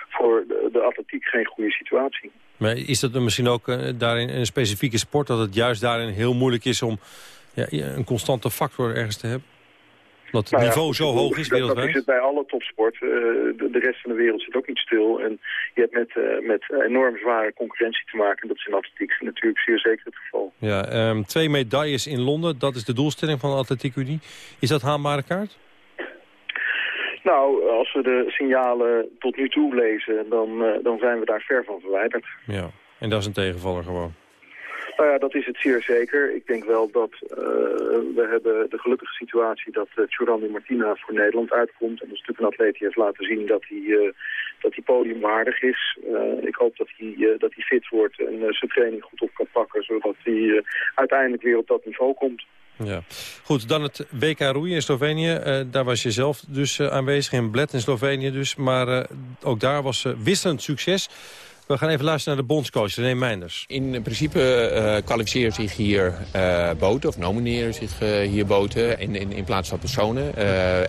voor de, de atletiek geen goede situatie. Maar is dat dan misschien ook eh, daarin een specifieke sport... dat het juist daarin heel moeilijk is om ja, een constante factor ergens te hebben? Dat het Nou niveau zo hoog is dat, dat wereldwijd? is het bij alle topsport. Eh, de, de rest van de wereld zit ook niet stil. En je hebt met, eh, met enorm zware concurrentie te maken. En dat is in atletiek natuurlijk zeer zeker het geval. Ja, ehm, twee medailles in Londen, dat is de doelstelling van de Atletiek Unie. Is dat haalbare kaart? Nou, als we de signalen tot nu toe lezen, dan, eh, dan zijn we daar ver van verwijderd. Ja, en dat is een tegenvaller gewoon. Nou ja, dat is het zeer zeker. Ik denk wel dat eh, we hebben de gelukkige situatie dat uh, Martina voor Nederland uitkomt. En dat is natuurlijk een atleet die heeft laten zien dat hij, uh, dat hij podiumwaardig is. Uh, ik hoop dat hij, dat hij fit wordt en zijn training goed op kan pakken, zodat hij uiteindelijk weer op dat niveau komt. Ja. Goed, dan het WK roeien in Slovenië. Uh, daar was je zelf dus uh, aanwezig in Bled in Slovenië dus. Maar uh, ook daar was wisselend succes. We gaan even luisteren naar de bondscoach René Meinders. In principe uh, zich hier uh, boten of nomineren zich uh, hier boten in, in, plaats van personen.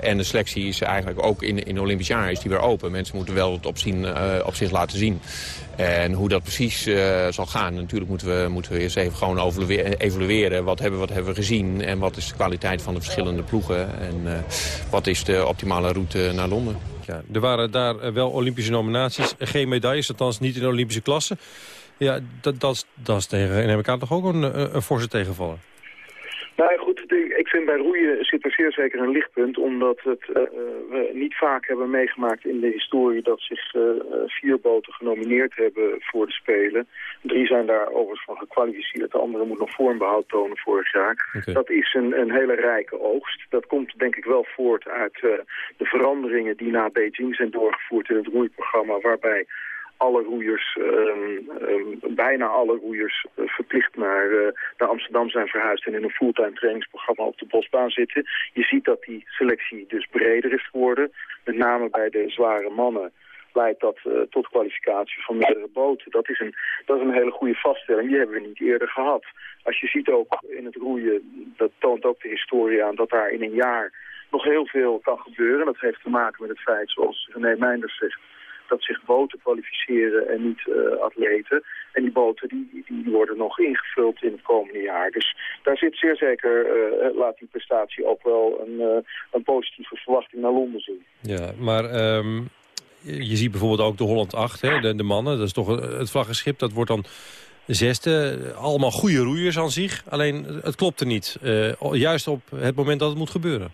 en de selectie is eigenlijk ook in, in Olympisch jaar is die weer open. Mensen moeten wel het op, zien, op zich laten zien. En hoe dat precies zal gaan, natuurlijk moeten we, moeten we eerst even gewoon evalueren. Wat hebben, wat hebben we gezien en wat is de kwaliteit van de verschillende ploegen. En wat is de optimale route naar Londen. Ja, er waren daar eh, wel Olympische nominaties, geen medailles, althans niet in de Olympische klasse. Ja, dat, dat, dat is tegen, aan, toch ook een, een, een forse tegenvaller. Nou goed, ik vind bij roeien zit er zeer zeker een lichtpunt, omdat het, uh, we niet vaak hebben meegemaakt in de historie dat zich uh, vier boten genomineerd hebben voor de Spelen. Drie zijn daar overigens van gekwalificeerd, de andere moet nog vormbehoud tonen vorig jaar. Okay. Dat is een, een hele rijke oogst. Dat komt denk ik wel voort uit de veranderingen die na Beijing zijn doorgevoerd in het roeiprogramma, waarbij alle roeiers, um, um, bijna alle roeiers uh, verplicht naar, uh, naar Amsterdam zijn verhuisd en in een fulltime trainingsprogramma op de bosbaan zitten. Je ziet dat die selectie dus breder is geworden. Met name bij de zware mannen leidt dat uh, tot kwalificatie van meerdere boten. Dat is, een, dat is een hele goede vaststelling, die hebben we niet eerder gehad. Als je ziet ook in het roeien, dat toont ook de historie aan, dat daar in een jaar nog heel veel kan gebeuren. Dat heeft te maken met het feit, zoals René Meinders zegt, dat zich boten kwalificeren en niet uh, atleten. En die boten die, die worden nog ingevuld in het komende jaar. Dus daar zit zeer zeker, uh, laat die prestatie ook wel een, een positieve verwachting naar Londen zien. Ja, maar um, je ziet bijvoorbeeld ook de Holland 8, hè, de, de mannen. Dat is toch het vlaggenschip, dat wordt dan zesde. Allemaal goede roeiers aan zich, alleen het klopt er niet. juist op het moment dat het moet gebeuren.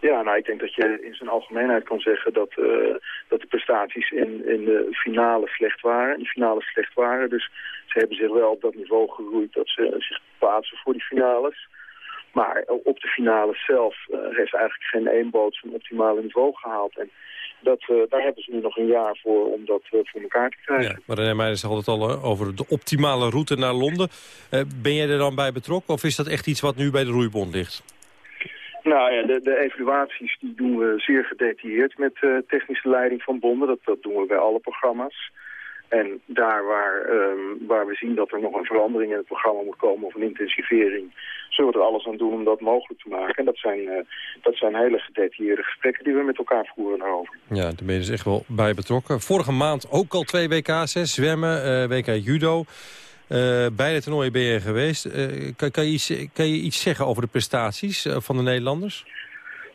Ja, nou, ik denk dat je in zijn algemeenheid kan zeggen dat, uh, dat de prestaties in, in de finale slecht waren. In de finale slecht waren, dus ze hebben zich wel op dat niveau geroeid dat ze zich plaatsen voor die finales. Maar op de finale zelf heeft eigenlijk geen één boot zijn optimale niveau gehaald. En dat, uh, daar hebben ze nu nog een jaar voor om dat voor elkaar te krijgen. Ja, maar René Meijers had het al over de optimale route naar Londen. Ben jij er dan bij betrokken of is dat echt iets wat nu bij de roeibond ligt? Nou ja, de, de evaluaties die doen we zeer gedetailleerd met uh, technische leiding van bonden. Dat, dat doen we bij alle programma's. En daar waar, um, waar we zien dat er nog een verandering in het programma moet komen of een intensivering, zullen we er alles aan doen om dat mogelijk te maken. En dat zijn, uh, dat zijn hele gedetailleerde gesprekken die we met elkaar voeren daarover. Ja, daar ben je dus echt wel bij betrokken. Vorige maand ook al twee WK's, zwemmen, uh, WK judo. Uh, beide toernooien ben je geweest. Uh, kan, kan, je iets, kan je iets zeggen over de prestaties uh, van de Nederlanders?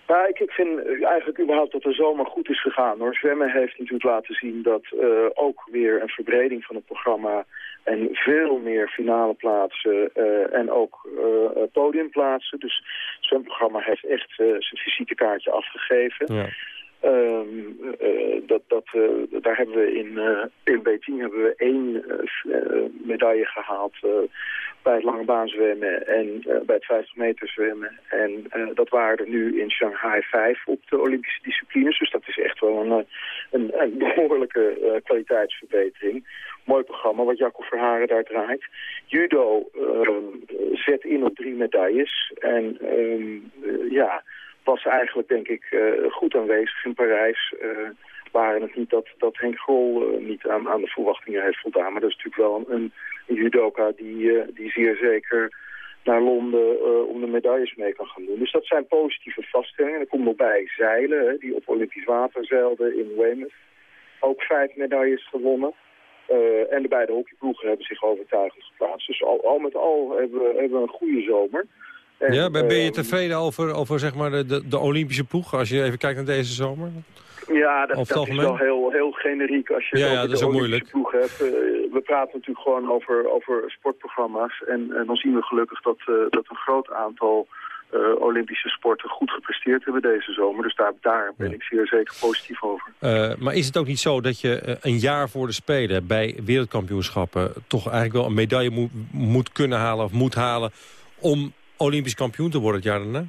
Nou, ik, ik vind eigenlijk überhaupt dat de zomer goed is gegaan. Hoor. Zwemmen heeft natuurlijk laten zien dat ook weer een verbreding van het programma... en veel meer finale plaatsen en ook podiumplaatsen. Dus het zwemprogramma heeft echt zijn visitekaartje afgegeven... Ja. Um, uh, dat, dat, uh, daar hebben we in, uh, in Beijing hebben we één medaille gehaald bij het lange baan zwemmen en bij het 50 meter zwemmen. En dat waren er nu in Shanghai vijf op de Olympische disciplines. Dus dat is echt wel een, een, behoorlijke kwaliteitsverbetering. Mooi programma wat Jacco Verharen daar draait. Judo ehm, zet in op drie medailles. En um, ja was eigenlijk, denk ik, uh, goed aanwezig in Parijs. Uh, waren het niet dat, dat Henk Grol uh, niet aan, aan de verwachtingen heeft voldaan. Maar dat is natuurlijk wel een, judoka die, die zeer zeker naar Londen om de medailles mee kan gaan doen. Dus dat zijn positieve vaststellingen. Er komt nog bij zeilen, die op Olympisch water zeilden in Weymouth. Ook vijf medailles gewonnen. en de beide hockeyploegen hebben zich overtuigend geplaatst. Dus al, al met al hebben we, hebben we een goede zomer. En, ja, ben, ben je tevreden over, over zeg maar de, de, Olympische ploeg, als je even kijkt naar deze zomer? Ja, dat, dat is wel heel, heel generiek als je ja, ja, dat is de Olympische ploeg hebt. Uh, we praten natuurlijk gewoon over, over sportprogramma's. En, en dan zien we gelukkig dat, uh, dat een groot aantal uh, Olympische sporten goed gepresteerd hebben deze zomer. Dus daar, daar ben ik zeer zeker positief over. maar is het ook niet zo dat je een jaar voor de Spelen bij wereldkampioenschappen... toch eigenlijk wel een medaille moet, moet kunnen halen of moet halen... om Olympisch kampioen te worden het jaar daarna?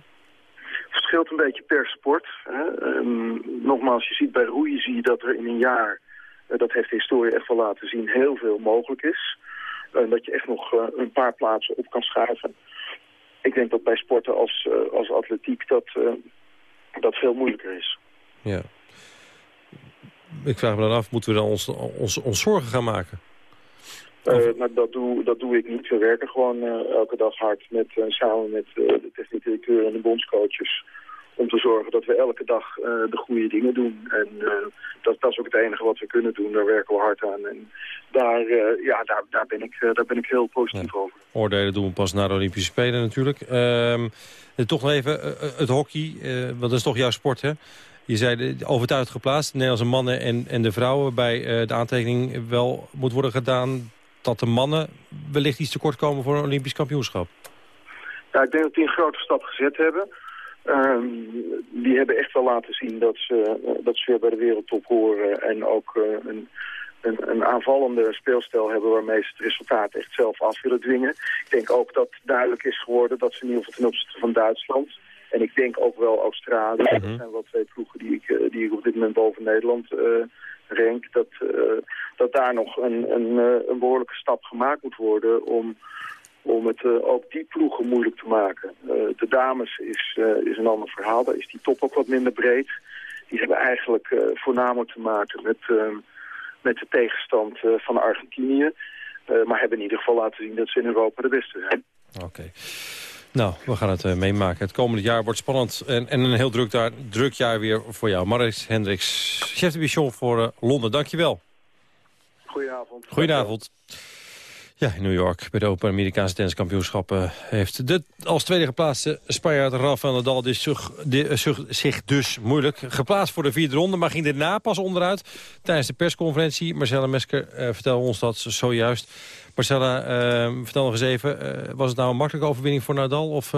Het verschilt een beetje per sport. Hè. Um, nogmaals, je ziet bij roeien zie je dat er in een jaar, uh, dat heeft de historie echt wel laten zien, heel veel mogelijk is. Uh, dat je echt nog uh, een paar plaatsen op kan schuiven. Ik denk dat bij sporten als, als atletiek dat, dat veel moeilijker is. Ja. Ik vraag me dan af, moeten we dan ons, ons, ons zorgen gaan maken? Nou, dat, doe, dat doe ik niet. We werken gewoon elke dag hard met, samen met de technisch directeur en de bondscoaches om te zorgen dat we elke dag de goede dingen doen. En dat, dat, is ook het enige wat we kunnen doen. Daar werken we hard aan. En daar, ja, daar, daar, ben ik, daar ben ik heel positief ja. over. Oordelen doen we pas na de Olympische Spelen natuurlijk. Ehm, toch nog even het hockey, want dat is toch jouw sport hè? Je zei overtuigd geplaatst, de Nederlandse mannen en, en de vrouwen... bij de aantekening wel moet worden gedaan dat de mannen wellicht iets tekort komen voor een Olympisch kampioenschap. Ja, ik denk dat die een grote stap gezet hebben. Um, die hebben echt wel laten zien dat ze, uh, dat ze weer bij de wereldtop horen en ook uh, een, een, een, aanvallende speelstijl hebben waarmee ze het resultaat echt zelf af willen dwingen. Ik denk ook dat duidelijk is geworden dat ze in ieder geval ten opzichte van Duitsland en ik denk ook wel Australië, mm -hmm. dat zijn wel twee ploegen die ik, uh, die ik op dit moment boven Nederland rank, dat, dat daar nog een, een, een behoorlijke stap gemaakt moet worden om om het uh, ook die ploegen moeilijk te maken. De dames is, is een ander verhaal. Daar is die top ook wat minder breed. Die hebben eigenlijk voornamelijk te maken met, met de tegenstand van Argentinië. maar hebben in ieder geval laten zien dat ze in Europa de beste zijn. Oké. Nou, we gaan het meemaken. Het komende jaar wordt spannend en, en een heel druk, daar, druk jaar weer voor jou. Maris Hendricks, chef de mission voor Londen. Dankjewel. Goedenavond. Goedenavond. Ja, in New York bij de Open Amerikaanse tenniskampioenschappen... heeft de als tweede geplaatste Spanjaard Rafael Nadal dit zich, zich dus moeilijk geplaatst voor de vierde ronde... maar ging daarna pas onderuit tijdens de persconferentie. Marcella Mesker vertelde ons dat zojuist. Marcella, uh, vertel nog eens even, uh, was het nou een makkelijke overwinning voor Nadal... of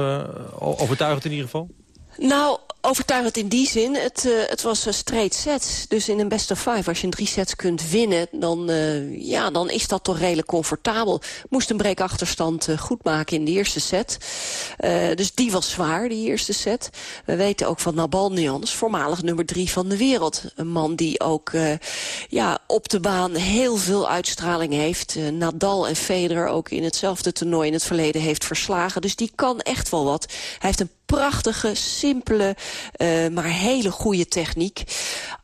overtuigend in ieder geval? Nou, overtuigend in die zin. Het, uh, het was een straight sets. Dus in een best of five, als je een drie sets kunt winnen... dan, uh, ja, dan is dat toch redelijk comfortabel. Moest een breakachterstand uh, goed maken in de eerste set. dus die was zwaar, die eerste set. We weten ook van Nabalnians, voormalig nummer drie van de wereld. Een man die ook ja, op de baan heel veel uitstraling heeft. Nadal en Federer ook in hetzelfde toernooi in het verleden heeft verslagen. Dus die kan echt wel wat. Hij heeft een prachtige, simpele, maar hele goede techniek.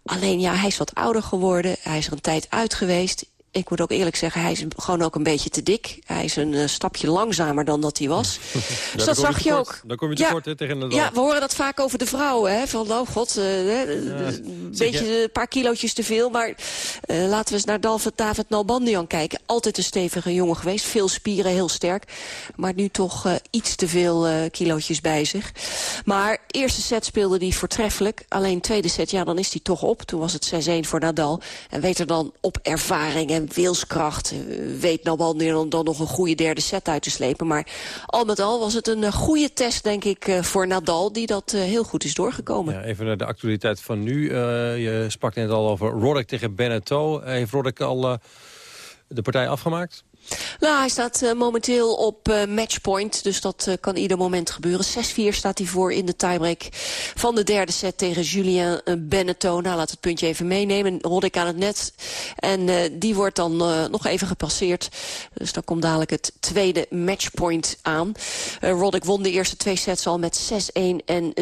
Alleen ja, hij is wat ouder geworden. Hij is er een tijd uit geweest ik moet ook eerlijk zeggen, hij is gewoon ook een beetje te dik. Hij is een uh, stapje langzamer dan dat hij was. dus dat zag je kort. ook. Dan kom je tekort ja, tegen de Ja, we horen dat vaak over de vrouwen. Hè? Van, oh god, uh, ja, een beetje een paar kilootjes te veel. Maar uh, laten we eens naar David, David Nalbandian kijken. Altijd een stevige jongen geweest. Veel spieren, heel sterk. Maar nu toch iets te veel kilootjes bij zich. Maar eerste set speelde hij voortreffelijk. Alleen tweede set, ja, dan is hij toch op. Toen was het 6-1 voor Nadal. En weet er dan op ervaring en wilskracht eh, weet Nadal Nederland dan nog een goede derde set uit te slepen. Maar al met al was het een eh, goede test, denk ik, eh, voor Nadal... die dat heel goed is doorgekomen. Ja, even naar de actualiteit van nu. Uh, je sprak net al over Roddick tegen Beneteau. Heeft Roddick al de partij afgemaakt? Nou, hij staat uh, momenteel op uh, matchpoint, dus dat uh, kan ieder moment gebeuren. 6-4 staat hij voor in de tiebreak van de derde set tegen Julien Beneteau. Nou, laat het puntje even meenemen. Roddick aan het net. En die wordt dan nog even gepasseerd. Dus dan komt dadelijk het tweede matchpoint aan. Roddick won de eerste twee sets al met 6-1 en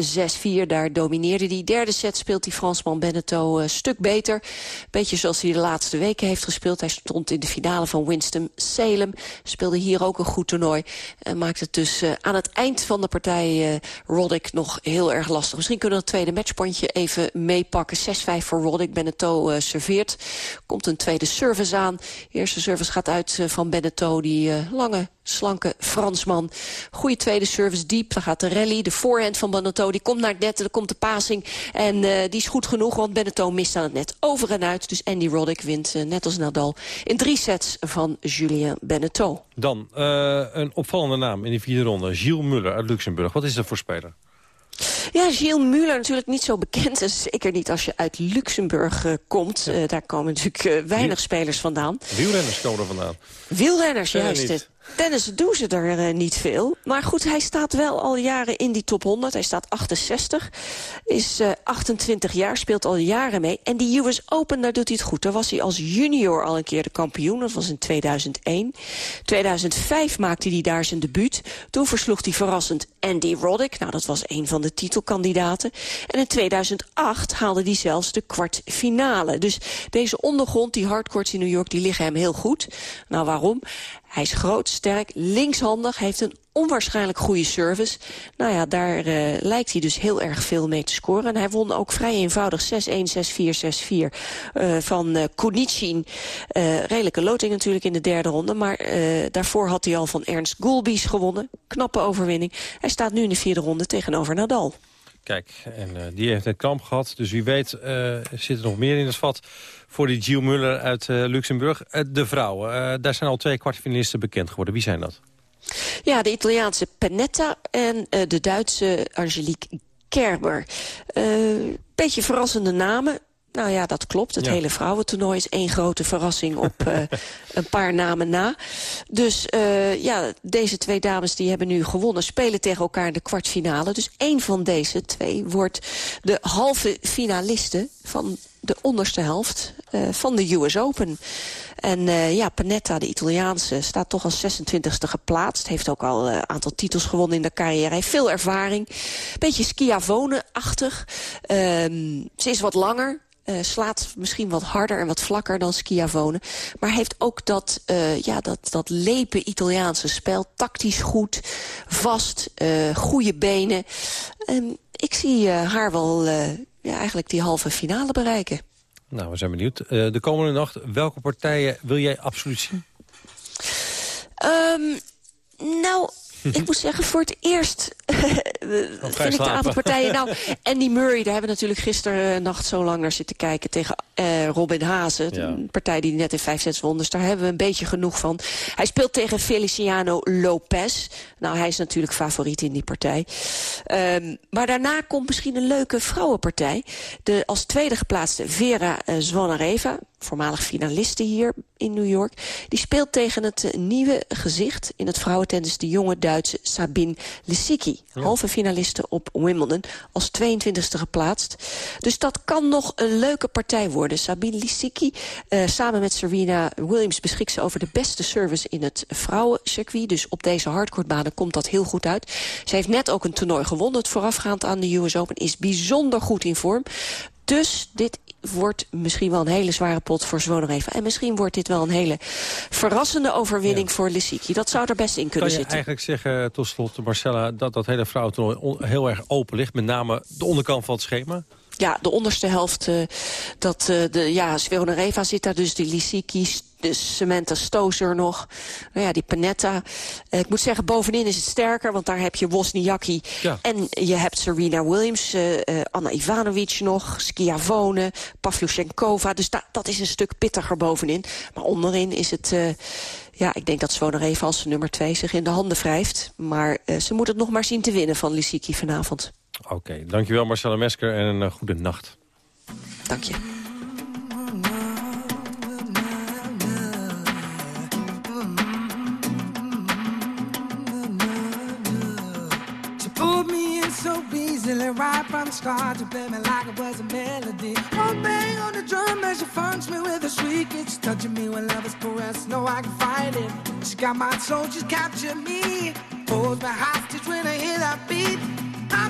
6-4. Daar domineerde hij. Derde set speelt die Fransman Beneteau een stuk beter. Beetje zoals hij de laatste weken heeft gespeeld. Hij stond in de finale van Winston Salem. Speelde hier ook een goed toernooi. En maakte het dus uh, aan het eind van de partij uh, Roddick nog heel erg lastig. Misschien kunnen we het tweede matchpontje even meepakken. 6-5 voor Roddick. Beneteau uh, serveert. Komt een tweede service aan. eerste service gaat uit van Beneteau. Die lange slanke Fransman. Goede tweede service, diep. Dan gaat de rally, de voorhand van Beneteau. Die komt naar het net, dan komt de passing. En uh, die is goed genoeg, want Beneteau mist aan het net over en uit. Dus Andy Roddick wint, uh, net als Nadal, in drie sets van Julien Beneteau. Dan uh, een opvallende naam in de vierde ronde. Gilles Muller uit Luxemburg. Wat is dat voor speler? Ja, Gilles Muller natuurlijk niet zo bekend. Zeker niet als je uit Luxemburg uh, komt. Ja. Uh, daar komen natuurlijk uh, weinig Wiel... spelers vandaan. Wielrenners komen er vandaan. Wielrenners, juist. Tennis doen ze er eh, niet veel. Maar goed, hij staat wel al jaren in die top 100. Hij staat 68, is uh, 28 jaar, speelt al jaren mee. En die US Open, daar doet hij het goed. Daar was hij als junior al een keer de kampioen. Dat was in 2001. 2005 maakte hij daar zijn debuut. Toen versloeg hij verrassend Andy Roddick. Nou, dat was een van de titelkandidaten. En in 2008 haalde hij zelfs de kwartfinale. Dus deze ondergrond, die hardcourts in New York, die liggen hem heel goed. Nou, waarom? Hij is groot, sterk, linkshandig, heeft een onwaarschijnlijk goede service. Nou ja, daar uh, lijkt hij dus heel erg veel mee te scoren. En hij won ook vrij eenvoudig 6-1, 6-4, 6-4 uh, van. Uh, redelijke loting natuurlijk in de derde ronde. Maar daarvoor had hij al van Ernst Gulbis gewonnen. Knappe overwinning. Hij staat nu in de vierde ronde tegenover Nadal. Kijk, en die heeft een kramp gehad. Dus wie weet zit er nog meer in het vat voor die Gilles Muller uit uh, Luxemburg. Uh, de vrouwen, uh, daar zijn al twee kwartfinalisten bekend geworden. Wie zijn dat? Ja, de Italiaanse Panetta en de Duitse Angelique Kerber. beetje verrassende namen. Nou ja, dat klopt. Het ja. hele vrouwentoernooi is één grote verrassing op uh, een paar namen na. Dus uh, ja, deze twee dames die hebben nu gewonnen... spelen tegen elkaar in de kwartfinale. Dus één van deze twee wordt de halve finaliste... van de onderste helft uh, van de US Open. En uh, ja, Panetta, de Italiaanse, staat toch als 26e geplaatst. Heeft ook al een uh, aantal titels gewonnen in de carrière. Hij heeft veel ervaring. Beetje Schiavone-achtig. Um, ze is wat langer. Uh, slaat misschien wat harder en wat vlakker dan Schiavone. Maar heeft ook dat, uh, ja, dat, dat lepe Italiaanse spel. Tactisch goed, vast, uh, goede benen. Ik zie haar wel ja, eigenlijk die halve finale bereiken. Nou, we zijn benieuwd. de komende nacht, welke partijen wil jij absoluut zien? Um, nou, ik moet zeggen, voor het eerst vind ik de aantal partijen... Nou, Andy Murray, daar hebben we natuurlijk gisteren nacht zo lang naar zitten kijken... tegen uh, Robin Hazen, ja. een partij die net in vijf sets won. Dus daar hebben we een beetje genoeg van. Hij speelt tegen Feliciano Lopez. Nou, hij is natuurlijk favoriet in die partij. Um, maar daarna komt misschien een leuke vrouwenpartij. De als tweede geplaatste Vera uh, Zvonareva voormalig finaliste hier in New York. Die speelt tegen het nieuwe gezicht in het vrouwentennis... de jonge Duitse Sabine Lisicki. Halve finaliste op Wimbledon, als 22e geplaatst. Dus dat kan nog een leuke partij worden. Sabine Lisicki, uh, samen met Serena Williams... beschikt ze over de beste service in het vrouwencircuit. Dus op deze hardcourtbanen komt dat heel goed uit. Ze heeft net ook een toernooi gewonnen, het voorafgaand aan de US Open. Is bijzonder goed in vorm. Dus dit wordt misschien wel een hele zware pot voor Zvonareva. En misschien wordt dit wel een hele verrassende overwinning ja. voor Lissiki. Dat zou er best in kunnen zitten. Kan je eigenlijk zeggen, tot slot Marcella... dat dat hele vrouwentoernooi heel erg open ligt? Met name de onderkant van het schema? Ja, de onderste helft, uh, dat, uh, de, ja, Svonareva zit daar dus, die Lissiki, de Samantha Stozer nog. Nou ja, die Panetta. Uh, ik moet zeggen, bovenin is het sterker, want daar heb je Wozniacki. Ja. En je hebt Serena Williams, Anna Ivanovic nog, Schiavone, Pavlyuchenkova. Dus da dat is een stuk pittiger bovenin. Maar onderin is het... Ja, ik denk dat Svonareva als nummer twee zich in de handen wrijft. Maar ze moet het nog maar zien te winnen van Lissiki vanavond. Oké, okay, dankjewel Marcella Mesker en een uh, goede nacht. Dank je. so easily right from the start to play me like it was a melody. One bang on the drum as she funks me with a shriek. It's touching me when love is caressed. No, I can fight it. She got my soul, she's captured me. Holds my hostage when I hear that beat.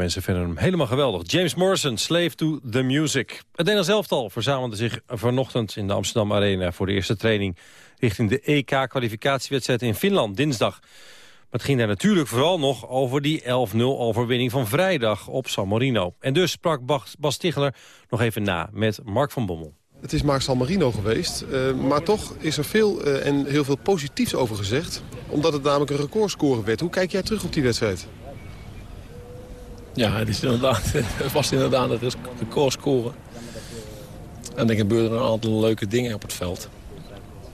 mensen vinden hem helemaal geweldig. James Morrison, Slave to the Music. Het Nederlands elftal verzamelde zich vanochtend in de Amsterdam Arena... voor de eerste training richting de EK-kwalificatiewedstrijd in Finland dinsdag. Maar het ging daar natuurlijk vooral nog over die 11-0-overwinning van vrijdag op San Marino. En dus sprak Bas nog even na met Mark van Bommel. Het is Mark San Marino geweest, uh, maar toch is er veel uh, en heel veel positiefs over gezegd. Omdat het namelijk een recordscore werd. Hoe kijk jij terug op die wedstrijd? Ja, het, is inderdaad, het was inderdaad een recordscore. En er gebeurden een aantal leuke dingen op het veld.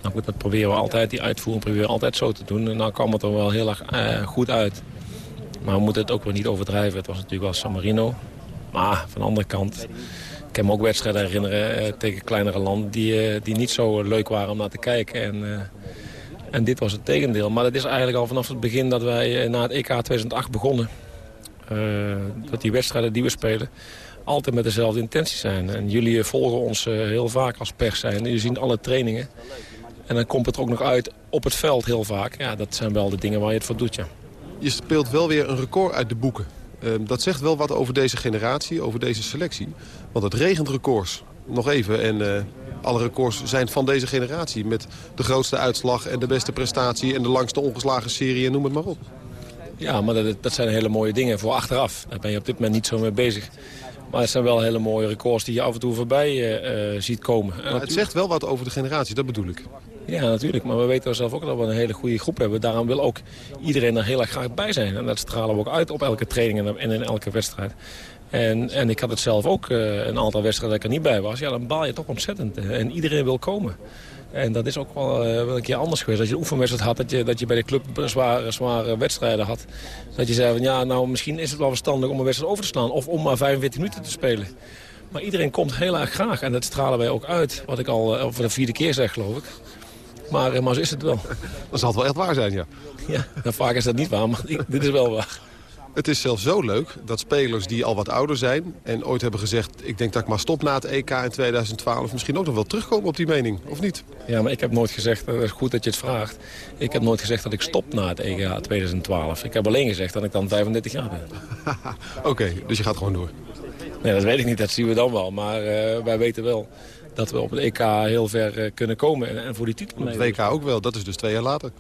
Nou goed, dat proberen we altijd, die uitvoering proberen we altijd zo te doen. En nou kwam het er wel heel erg uh, goed uit. Maar we moeten het ook weer niet overdrijven. Het was natuurlijk wel San Marino. Maar van de andere kant, ik kan me ook wedstrijden herinneren uh, tegen kleinere landen... Die, uh, die niet zo leuk waren om naar te kijken. En, en dit was het tegendeel. Maar het is eigenlijk al vanaf het begin dat wij na het EK 2008 begonnen. Dat die wedstrijden die we spelen altijd met dezelfde intentie zijn. En jullie volgen ons heel vaak als pers zijn. Jullie zien alle trainingen. En dan komt het ook nog uit op het veld heel vaak. Ja, dat zijn wel de dingen waar je het voor doet, ja. Je speelt wel weer een record uit de boeken. Uh, dat zegt wel wat over deze generatie, over deze selectie. Want het regent records. Nog even. En uh, alle records zijn van deze generatie. Met de grootste uitslag en de beste prestatie... en de langste ongeslagen serie noem het maar op. Ja, maar dat, dat zijn hele mooie dingen voor achteraf. Daar ben je op dit moment niet zo mee bezig. Maar het zijn wel hele mooie records die je af en toe voorbij uh, ziet komen. Maar het zegt wel wat over de generatie, dat bedoel ik. Ja, natuurlijk. Maar we weten zelf ook dat we een hele goede groep hebben. Daarom wil ook iedereen er heel erg graag bij zijn. En dat stralen we ook uit op elke training en in elke wedstrijd. En, en ik had het zelf ook uh, een aantal wedstrijden dat ik er niet bij was. Ja, dan baal je toch ontzettend. En iedereen wil komen. En dat is ook wel, uh, wel een keer anders geweest. Als je een oefenwedstrijd had, dat je, dat je bij de club zware, zware wedstrijden had. Dat je zei van ja, nou misschien is het wel verstandig om een wedstrijd over te slaan. Of om maar 45 minuten te spelen. Maar iedereen komt heel erg graag. En dat stralen wij ook uit. Wat ik al uh, voor de vierde keer zeg, geloof ik. Maar, uh, maar zo is het wel. Dan zal het wel echt waar zijn, ja. Ja, nou, vaak is dat niet waar, maar dit is wel waar. Het is zelfs zo leuk dat spelers die al wat ouder zijn... en ooit hebben gezegd, ik denk dat ik maar stop na het EK in 2012... misschien ook nog wel terugkomen op die mening, of niet? Ja, maar ik heb nooit gezegd, het is goed dat je het vraagt... ik heb nooit gezegd dat ik stop na het EK 2012. Ik heb alleen gezegd dat ik dan 35 jaar ben. Oké, okay, dus je gaat gewoon door? Nee, dat weet ik niet, dat zien we dan wel. Maar uh, wij weten wel dat we op het EK heel ver uh, kunnen komen en, en, voor die titel Op het WK ook wel, dat is dus twee jaar later.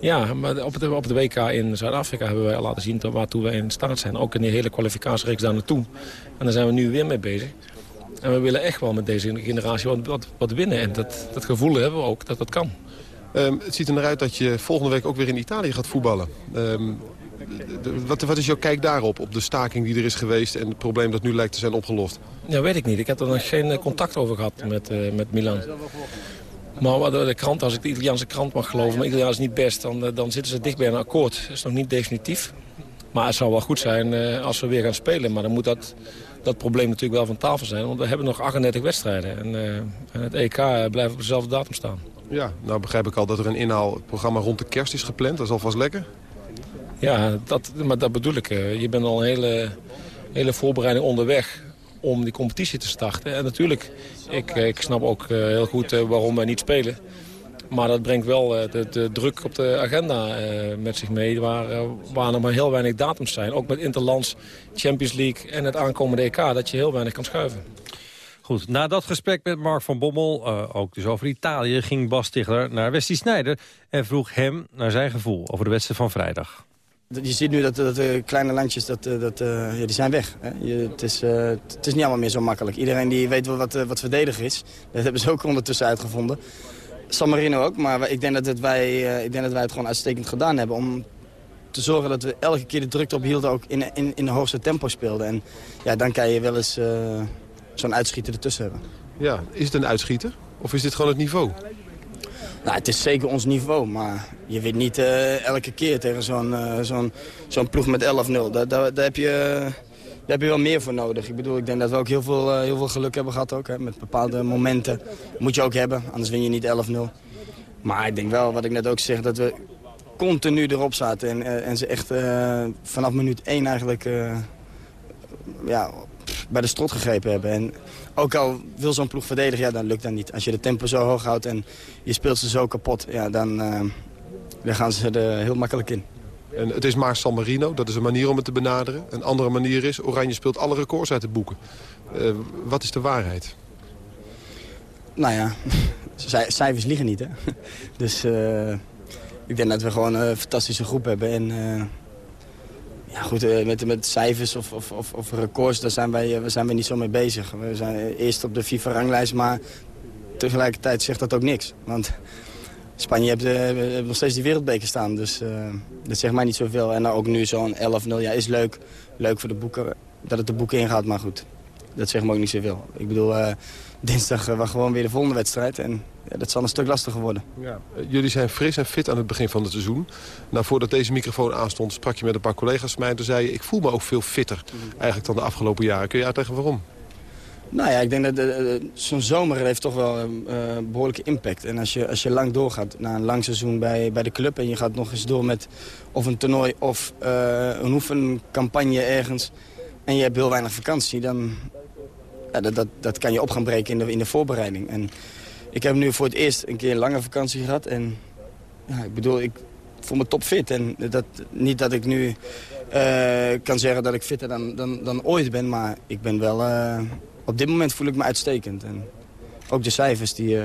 Ja, maar op de, op de WK in Zuid-Afrika hebben wij laten zien waartoe wij in staat zijn. Ook in die hele kwalificatiereeks daar naartoe. En daar zijn we nu weer mee bezig. En we willen echt wel met deze generatie wat, wat, wat winnen. En dat, dat gevoel hebben we ook, dat dat kan. Um, het ziet er naar uit dat je volgende week ook weer in Italië gaat voetballen. Um, wat, wat, is jouw kijk daarop, op de staking die er is geweest... en het probleem dat nu lijkt te zijn opgelost? Ja, weet ik niet. Ik heb er nog geen contact over gehad met, uh, met Milan. Maar de krant, als ik de Italiaanse krant mag geloven, maar Italiaans is niet best, dan, eh, dan zitten ze dicht bij een akkoord. Dat is nog niet definitief. Maar het zou wel goed zijn uh, als we weer gaan spelen. Maar dan moet dat, dat probleem natuurlijk wel van tafel zijn. Want we hebben nog 38 wedstrijden. En, uh, en het EK blijft op dezelfde datum staan. Ja, nou begrijp ik al dat er een inhaalprogramma rond de kerst is gepland. Dat is alvast lekker. Ja, dat, maar dat bedoel ik. Je bent al een hele, hele voorbereiding onderweg om die competitie te starten. En natuurlijk, ik, ik snap ook heel goed waarom wij niet spelen. Maar dat brengt wel de, de druk op de agenda met zich mee... Waar, waar er maar heel weinig datums zijn. Ook met Interlands, Champions League en het aankomende EK... dat je heel weinig kan schuiven. Goed, na dat gesprek met Mark van Bommel, ook dus over Italië... ging Bas Stigler naar Wesley Snijder en vroeg hem naar zijn gevoel... over de wedstrijd van vrijdag. Je ziet nu dat, de kleine landjes, dat, dat, uh, ja, die zijn weg. Hè? Je, het, is, het is niet allemaal meer zo makkelijk. Iedereen die weet wel wat, wat verdediger is. Dat hebben ze ook ondertussen uitgevonden. San Marino ook, maar ik denk dat, wij, ik denk dat wij het gewoon uitstekend gedaan hebben... om te zorgen dat we elke keer de drukte op hielden ook in, in, in de hoogste tempo speelden. En ja, dan kan je wel eens zo'n uitschieter ertussen hebben. Ja, is het een uitschieter? Of is dit gewoon het niveau? Nou, het is zeker ons niveau, maar je weet niet uh, elke keer tegen zo'n uh, zo'n zo'n ploeg met 11-0. Daar, daar, heb je, heb je wel meer voor nodig. Ik bedoel, ik denk dat we ook heel veel, uh, heel veel geluk hebben gehad ook, hè, met bepaalde momenten. Moet je ook hebben, anders win je niet 11-0. Maar ik denk wel, wat ik net ook zeg, dat we continu erop zaten. En, en ze echt vanaf minuut 1 eigenlijk ja, bij de strot gegrepen hebben. En ook al wil zo'n ploeg verdedigen, ja, dan lukt dat niet. Als je de tempo zo hoog houdt en je speelt ze zo kapot, ja, dan, uh, dan gaan ze er heel makkelijk in. En het is maar San Marino, dat is een manier om het te benaderen. Een andere manier is, Oranje speelt alle records uit de boeken. Uh, wat is de waarheid? Nou ja, cijfers liegen niet, hè. Dus uh, ik denk dat we gewoon een fantastische groep hebben. En ja, goed, met, met cijfers of, of, of, of records, daar zijn wij, zijn wij niet zo mee bezig. We zijn eerst op de FIFA-ranglijst, maar tegelijkertijd zegt dat ook niks. Want Spanje heeft, nog steeds die wereldbeker staan. Dus dat zegt mij niet zoveel. En ook nu zo'n 11-0. Ja, is leuk. Leuk voor de boeken. Dat het de boeken ingaat, maar goed. Dat zegt me ook niet zoveel. Ik bedoel, dinsdag was gewoon weer de volgende wedstrijd. En ja, dat zal een stuk lastiger worden. Ja. Jullie zijn fris en fit aan het begin van het seizoen. Nou, voordat deze microfoon aanstond, sprak je met een paar collega's van mij. En toen zei je, ik voel me ook veel fitter eigenlijk dan de afgelopen jaren. Kun je uitleggen waarom? Nou ja, ik denk dat zo'n zomer heeft toch wel een uh, behoorlijke impact. En als je, als je lang doorgaat, na een lang seizoen bij, bij de club... en je gaat nog eens door met of een toernooi of uh, een oefencampagne ergens... en je hebt heel weinig vakantie, dan ja, dat, dat, dat kan je op gaan breken in de, in de voorbereiding. En ik heb nu voor het eerst een keer een lange vakantie gehad. En ja, ik bedoel, ik voel me topfit. En dat, niet dat ik nu uh, kan zeggen dat ik fitter dan, dan, dan ooit ben, maar ik ben wel op dit moment voel ik me uitstekend. En ook de cijfers, die, uh,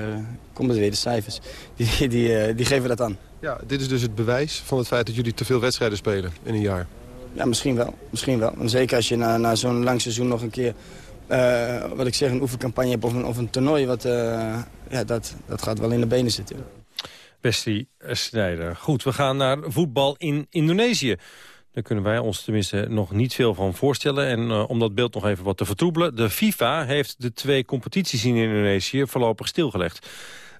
komt het weer, de cijfers, die, die, die geven dat aan. Ja, dit is dus het bewijs van het feit dat jullie te veel wedstrijden spelen in een jaar. Ja, misschien wel. Misschien wel. En zeker als je na, na zo'n lang seizoen nog een keer, uh, wat ik zeg, een oefencampagne hebt of een, toernooi, wat, ja, dat, dat gaat wel in de benen zitten. Bestie Snijder. Goed, we gaan naar voetbal in Indonesië. Daar kunnen wij ons tenminste nog niet veel van voorstellen. En uh, om dat beeld nog even wat te vertroebelen... de FIFA heeft de twee competities in Indonesië voorlopig stilgelegd.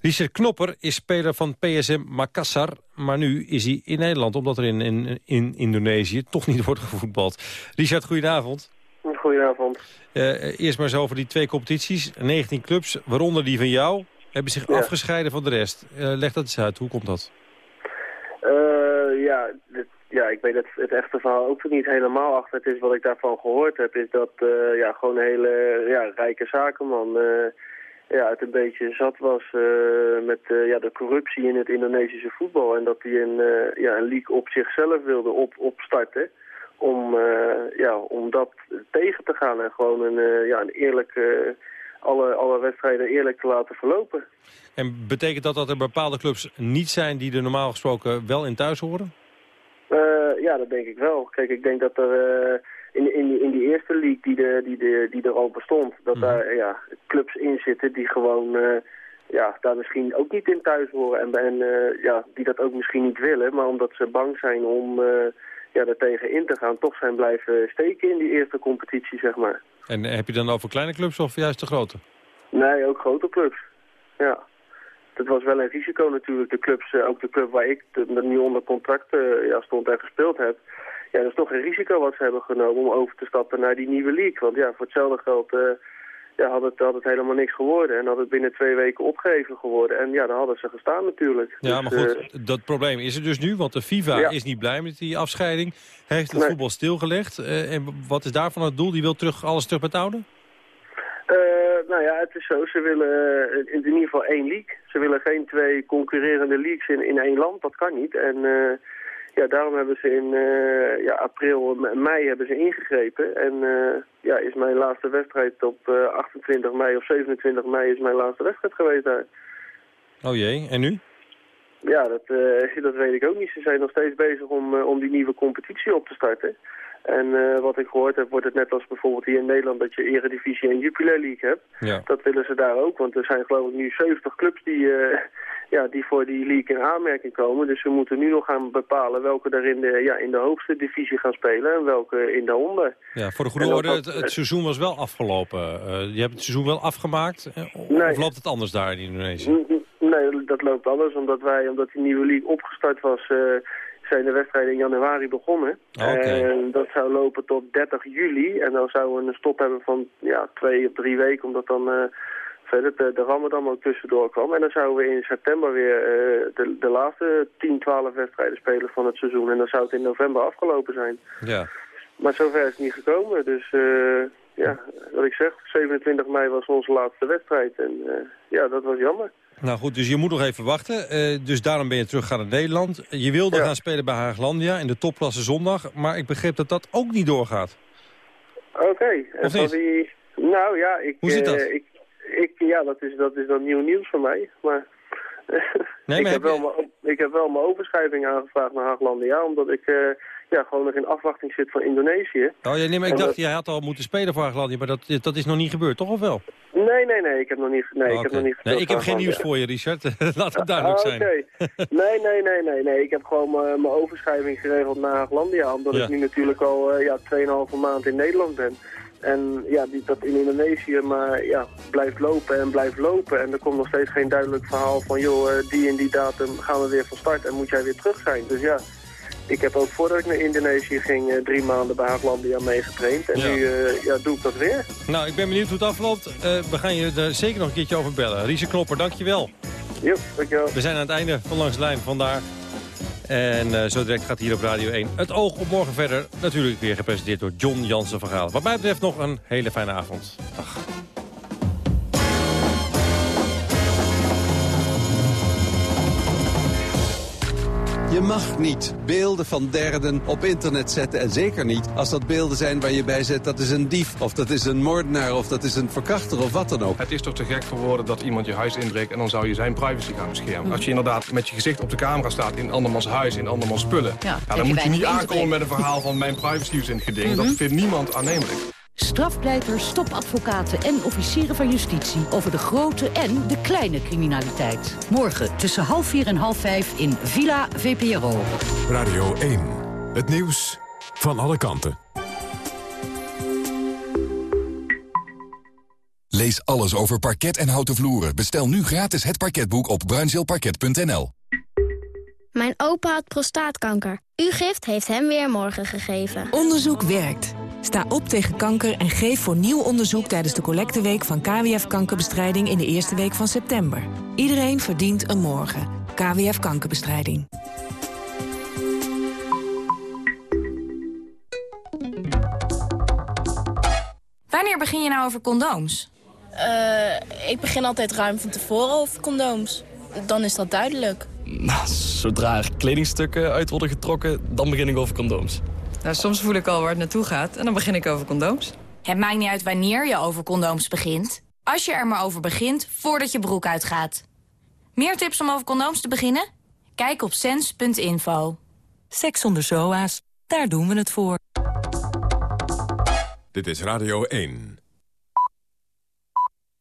Richard Knopper is speler van PSM Makassar, maar nu is hij in Nederland... omdat er in, in, in Indonesië toch niet wordt gevoetbald. Richard, goedenavond. Goedenavond. Uh, eerst maar eens over die twee competities. 19 clubs, waaronder die van jou, hebben zich ja. afgescheiden van de rest. Uh, leg dat eens uit, hoe komt dat? ja, het ja, ik weet het, het echte verhaal ook niet helemaal achter. Het is wat ik daarvan gehoord heb, is dat uh, ja, gewoon een hele ja, rijke zakenman uh, ja, het een beetje zat was uh, met ja, de corruptie in het Indonesische voetbal. En dat hij een, ja, een league op zichzelf wilde op, opstarten om, ja, om dat tegen te gaan en gewoon een, ja, een eerlijk, alle, alle wedstrijden eerlijk te laten verlopen. En betekent dat dat er bepaalde clubs niet zijn die er normaal gesproken wel in thuis horen? Uh, ja, dat denk ik wel. Kijk, ik denk dat er uh, in, in, in die eerste league die, de, die, de, die er al bestond, dat mm. daar ja, clubs in zitten die gewoon uh, ja, daar misschien ook niet in thuis horen. En, en ja, die dat ook misschien niet willen, maar omdat ze bang zijn om ja, er tegen in te gaan, toch zijn blijven steken in die eerste competitie, zeg maar. En heb je dan over kleine clubs of juist de grote? Nee, ook grote clubs. Ja het was wel een risico natuurlijk. De clubs, uh, ook de club waar ik nu onder contract uh, ja, stond en gespeeld heb. Ja, dat is toch een risico wat ze hebben genomen om over te stappen naar die nieuwe league. Want ja, voor hetzelfde geld uh, ja, had, het, had het helemaal niks geworden. En had het binnen twee weken opgegeven geworden. En ja, daar hadden ze gestaan natuurlijk. Ja, dus, maar goed, dat probleem is er dus nu. Want de FIFA ja. is niet blij met die afscheiding. Heeft het nee. voetbal stilgelegd. en wat is daarvan het doel? Die wil terug alles terug betalen? Uh, nou ja, het is zo. Ze willen in ieder geval één league. Ze willen geen twee concurrerende leagues in, in één land. Dat kan niet. En ja, daarom hebben ze in ja, april en mei hebben ze ingegrepen. En ja, is mijn laatste wedstrijd op 28 mei of 27 mei is mijn laatste wedstrijd geweest daar. Oh jee, en nu? Ja, dat, dat weet ik ook niet. Ze zijn nog steeds bezig om, om die nieuwe competitie op te starten. En uh, wat ik gehoord heb, wordt het net als bijvoorbeeld hier in Nederland dat je Eredivisie en Jupiler League hebt. Ja. Dat willen ze daar ook, want er zijn geloof ik nu 70 clubs die, uh, ja, die voor die league in aanmerking komen. Dus we moeten nu nog gaan bepalen welke daar in de, ja, in de hoogste divisie gaan spelen en welke in de onder. Ja, voor de goede orde, het, het, seizoen was wel afgelopen. Uh, je hebt het seizoen wel afgemaakt, of nee. loopt het anders daar in Indonesië? Nee, dat loopt anders, omdat wij, omdat die nieuwe league opgestart was zijn de wedstrijden in januari begonnen. Okay. En dat zou lopen tot 30 juli. En dan zouden we een stop hebben van ja, twee of drie weken, omdat dan uh, verder de, de Ramadan ook tussendoor kwam. En dan zouden we in september weer uh, de, de laatste 10, 12 wedstrijden spelen van het seizoen. En dan zou het in november afgelopen zijn. Ja. Maar zover is het niet gekomen. Dus uh, ja, wat ik zeg, 27 mei was onze laatste wedstrijd. En ja, dat was jammer. Nou goed, dus je moet nog even wachten. dus daarom ben je teruggegaan naar Nederland. Je wilde gaan spelen bij Haaglandia in de topklasse zondag. Maar ik begreep dat dat ook niet doorgaat. Oké. Of niet? Die... Nou ja, ik... Hoe zit dat? ik, ik, ja, dat is, dat is dan nieuw nieuws voor mij. Maar, Nee, ik, maar heb heb wel mijn, ik heb wel mijn overschrijving aangevraagd naar Haaglandia. Omdat ik ja, gewoon nog in afwachting zit van Indonesië. Oh ja, nee, maar ik En dacht, dat- jij had al moeten spelen voor Haaglandia. Maar dat, dat is nog niet gebeurd, toch of wel? Nee, nee, nee. Ik heb nog niet, nee, ik heb nog niet nee, ik heb geen nieuws voor je, Richard. Laat het duidelijk Ah, zijn. Nee, nee, nee, nee, nee. Ik heb gewoon mijn overschrijving geregeld naar Haaglandia. Omdat Ja. ik nu natuurlijk al eh, ja, 2,5 maand in Nederland ben. En ja, die, dat in Indonesië maar ja, blijft lopen en blijft lopen. En er komt nog steeds geen duidelijk verhaal van... joh, eh, die en die datum gaan we weer van start en moet jij weer terug zijn. Dus ja, ik heb ook voordat ik naar Indonesië ging... eh, drie maanden bij Haaglandia meegetraind. En Ja. nu eh, ja, doe ik dat weer. Nou, ik ben benieuwd hoe het afloopt. We gaan je er zeker nog een keertje over bellen. Richard Klopper, dankjewel. Jo, dankjewel. We zijn aan het einde van Langs de Lijn, vandaar. En eh, zo direct gaat hier op Radio 1 het oog op morgen verder. Natuurlijk weer gepresenteerd door John Jansen van Gaal. Wat mij betreft nog een hele fijne avond. Dag. Je mag niet beelden van derden op internet zetten. En zeker niet als dat beelden zijn waar je bij zet... dat is een dief, of dat is een moordenaar, of dat is een verkrachter, of wat dan ook. Het is toch te gek voor woorden dat iemand je huis inbreekt... en dan zou je zijn privacy gaan beschermen. Als je inderdaad met je gezicht op de camera staat in andermans huis... in andermans spullen... Ja, dan moet je niet aankomen met een verhaal van mijn privacy is in het geding. Dat Mhm. vindt niemand aannemelijk. Strafpleiters, topadvocaten en officieren van justitie... over de grote en de kleine criminaliteit. Morgen tussen half vier en half vijf in Villa VPRO. Radio 1. Het nieuws van alle kanten. Lees alles over parket en houten vloeren. Bestel nu gratis het parketboek op bruinzeelparket.nl. Mijn opa had prostaatkanker. Uw gift heeft hem weer morgen gegeven. Onderzoek werkt. Sta op tegen kanker en geef voor nieuw onderzoek tijdens de collecteweek van KWF Kankerbestrijding in de eerste week van september. Iedereen verdient een morgen. KWF Kankerbestrijding. Wanneer begin je nou over condooms? Eh, ik begin altijd ruim van tevoren over condooms. Dan is dat duidelijk. Nou, zodra er kledingstukken uit worden getrokken, dan begin ik over condooms. Nou, soms voel ik al waar het naartoe gaat en dan begin ik over condooms. Het maakt niet uit wanneer je over condooms begint. Als je er maar over begint, voordat je broek uitgaat. Meer tips om over condooms te beginnen? Kijk op sens.info. Seks zonder SOA's, daar doen we het voor. Dit is Radio 1.